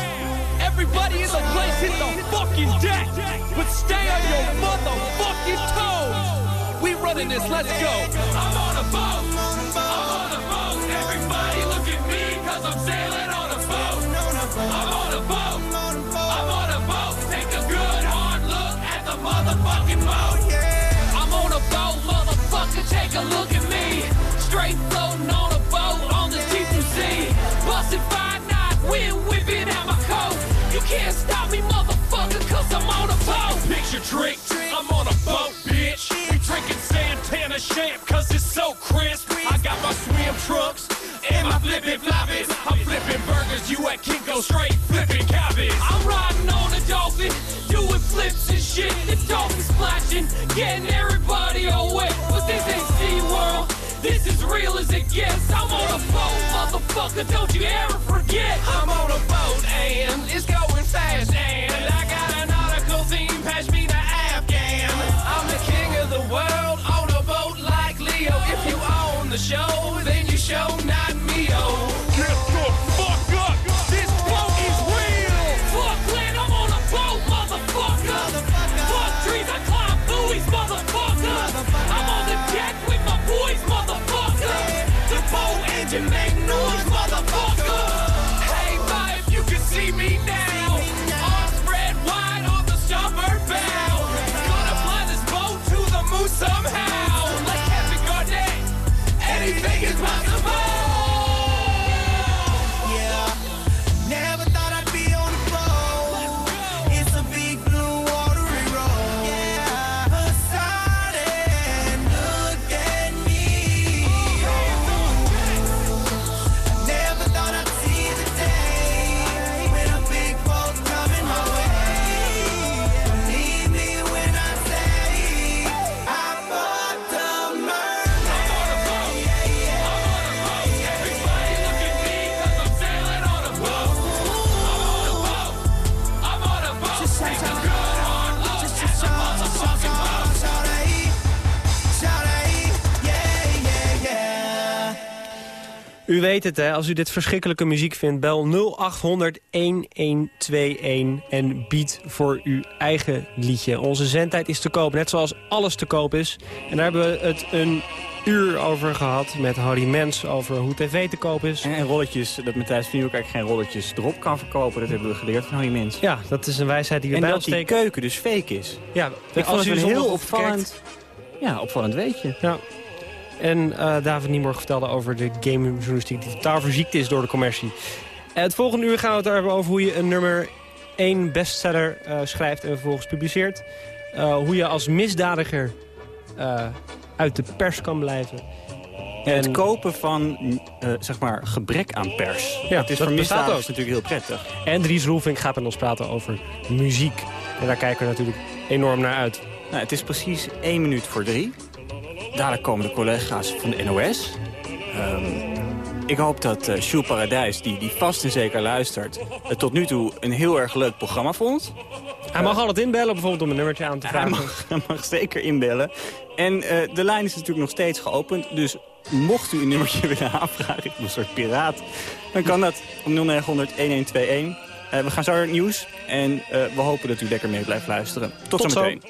Everybody in the place hit the fucking deck. But stay on your motherfucking toes. We running this, let's go. Motherfucking boat. I'm on a boat, motherfucker. Take a look at me. Straight floating on a boat on the deep blue sea. Busted five knots, wind whipping out my coat. You can't stop me, motherfucker, cause I'm on a boat. Picture trick, I'm on a boat, bitch. We drinking Santana champ, cause it's so crisp. I got my swim trunks and my flippin' floppies. I'm flipping burgers, you at Kinko straight flipping cabbage. I'm riding on a dolphin, doing flips and shit. Getting everybody wet. But this ain't SeaWorld. This is real as it gets. I'm on a boat, motherfucker. Don't you ever forget. I'm on a boat and it's going fast. And I got an nautical theme. Pass me the Afghan. I'm the king of the world on a boat like Leo. If you own the show, then you show not U weet het, hè? Als u dit verschrikkelijke muziek vindt, bel 0800 1121 en bied voor uw eigen liedje. Onze zendtijd is te koop, net zoals alles te koop is. En daar hebben we het een uur over gehad met Harry Mens over hoe tv te koop is. En, en rolletjes, dat Matthijs van Nieuwkerk geen rolletjes erop kan verkopen. Dat hebben we geleerd van Harry Mens. Ja, dat is een wijsheid die we En bij dat ons die steken. keuken dus fake is. Ja, Ik vond als het u heel opvallend, kijkt- ja, opvallend weetje. Ja. En eh, David Nieborg vertelde over de gamejournalistiek die totaal verziekt is door de commercie. Het volgende uur gaan we het hebben over hoe je een nummer 1 bestseller eh, schrijft en vervolgens publiceert. Eh, hoe je als misdadiger uit de pers kan blijven. En het kopen van zeg maar gebrek aan pers. Ja, het is dat voor misdadigers natuurlijk heel prettig. En Dries Roelvink gaat met ons praten over muziek. En daar kijken we natuurlijk enorm naar uit. Nou, het is precies één minuut voor drie. Dadelijk komen de collega's van de NOS. Ehm, ik hoop dat uh, Jules Paradijs, die, die vast en zeker luistert... het tot nu toe een heel erg leuk programma vond. Hij mag altijd inbellen, bijvoorbeeld om een nummertje aan te Hij vragen. mag, hij mag zeker inbellen. En eh, de lijn is natuurlijk nog steeds geopend. Dus mocht u een nummertje willen aanvragen, ik ben een soort piraat... dan kan dat op 0900 1121. Eh, we gaan zo naar het nieuws. En eh, we hopen dat u lekker mee blijft luisteren. Tot, Tot zo. zometeen.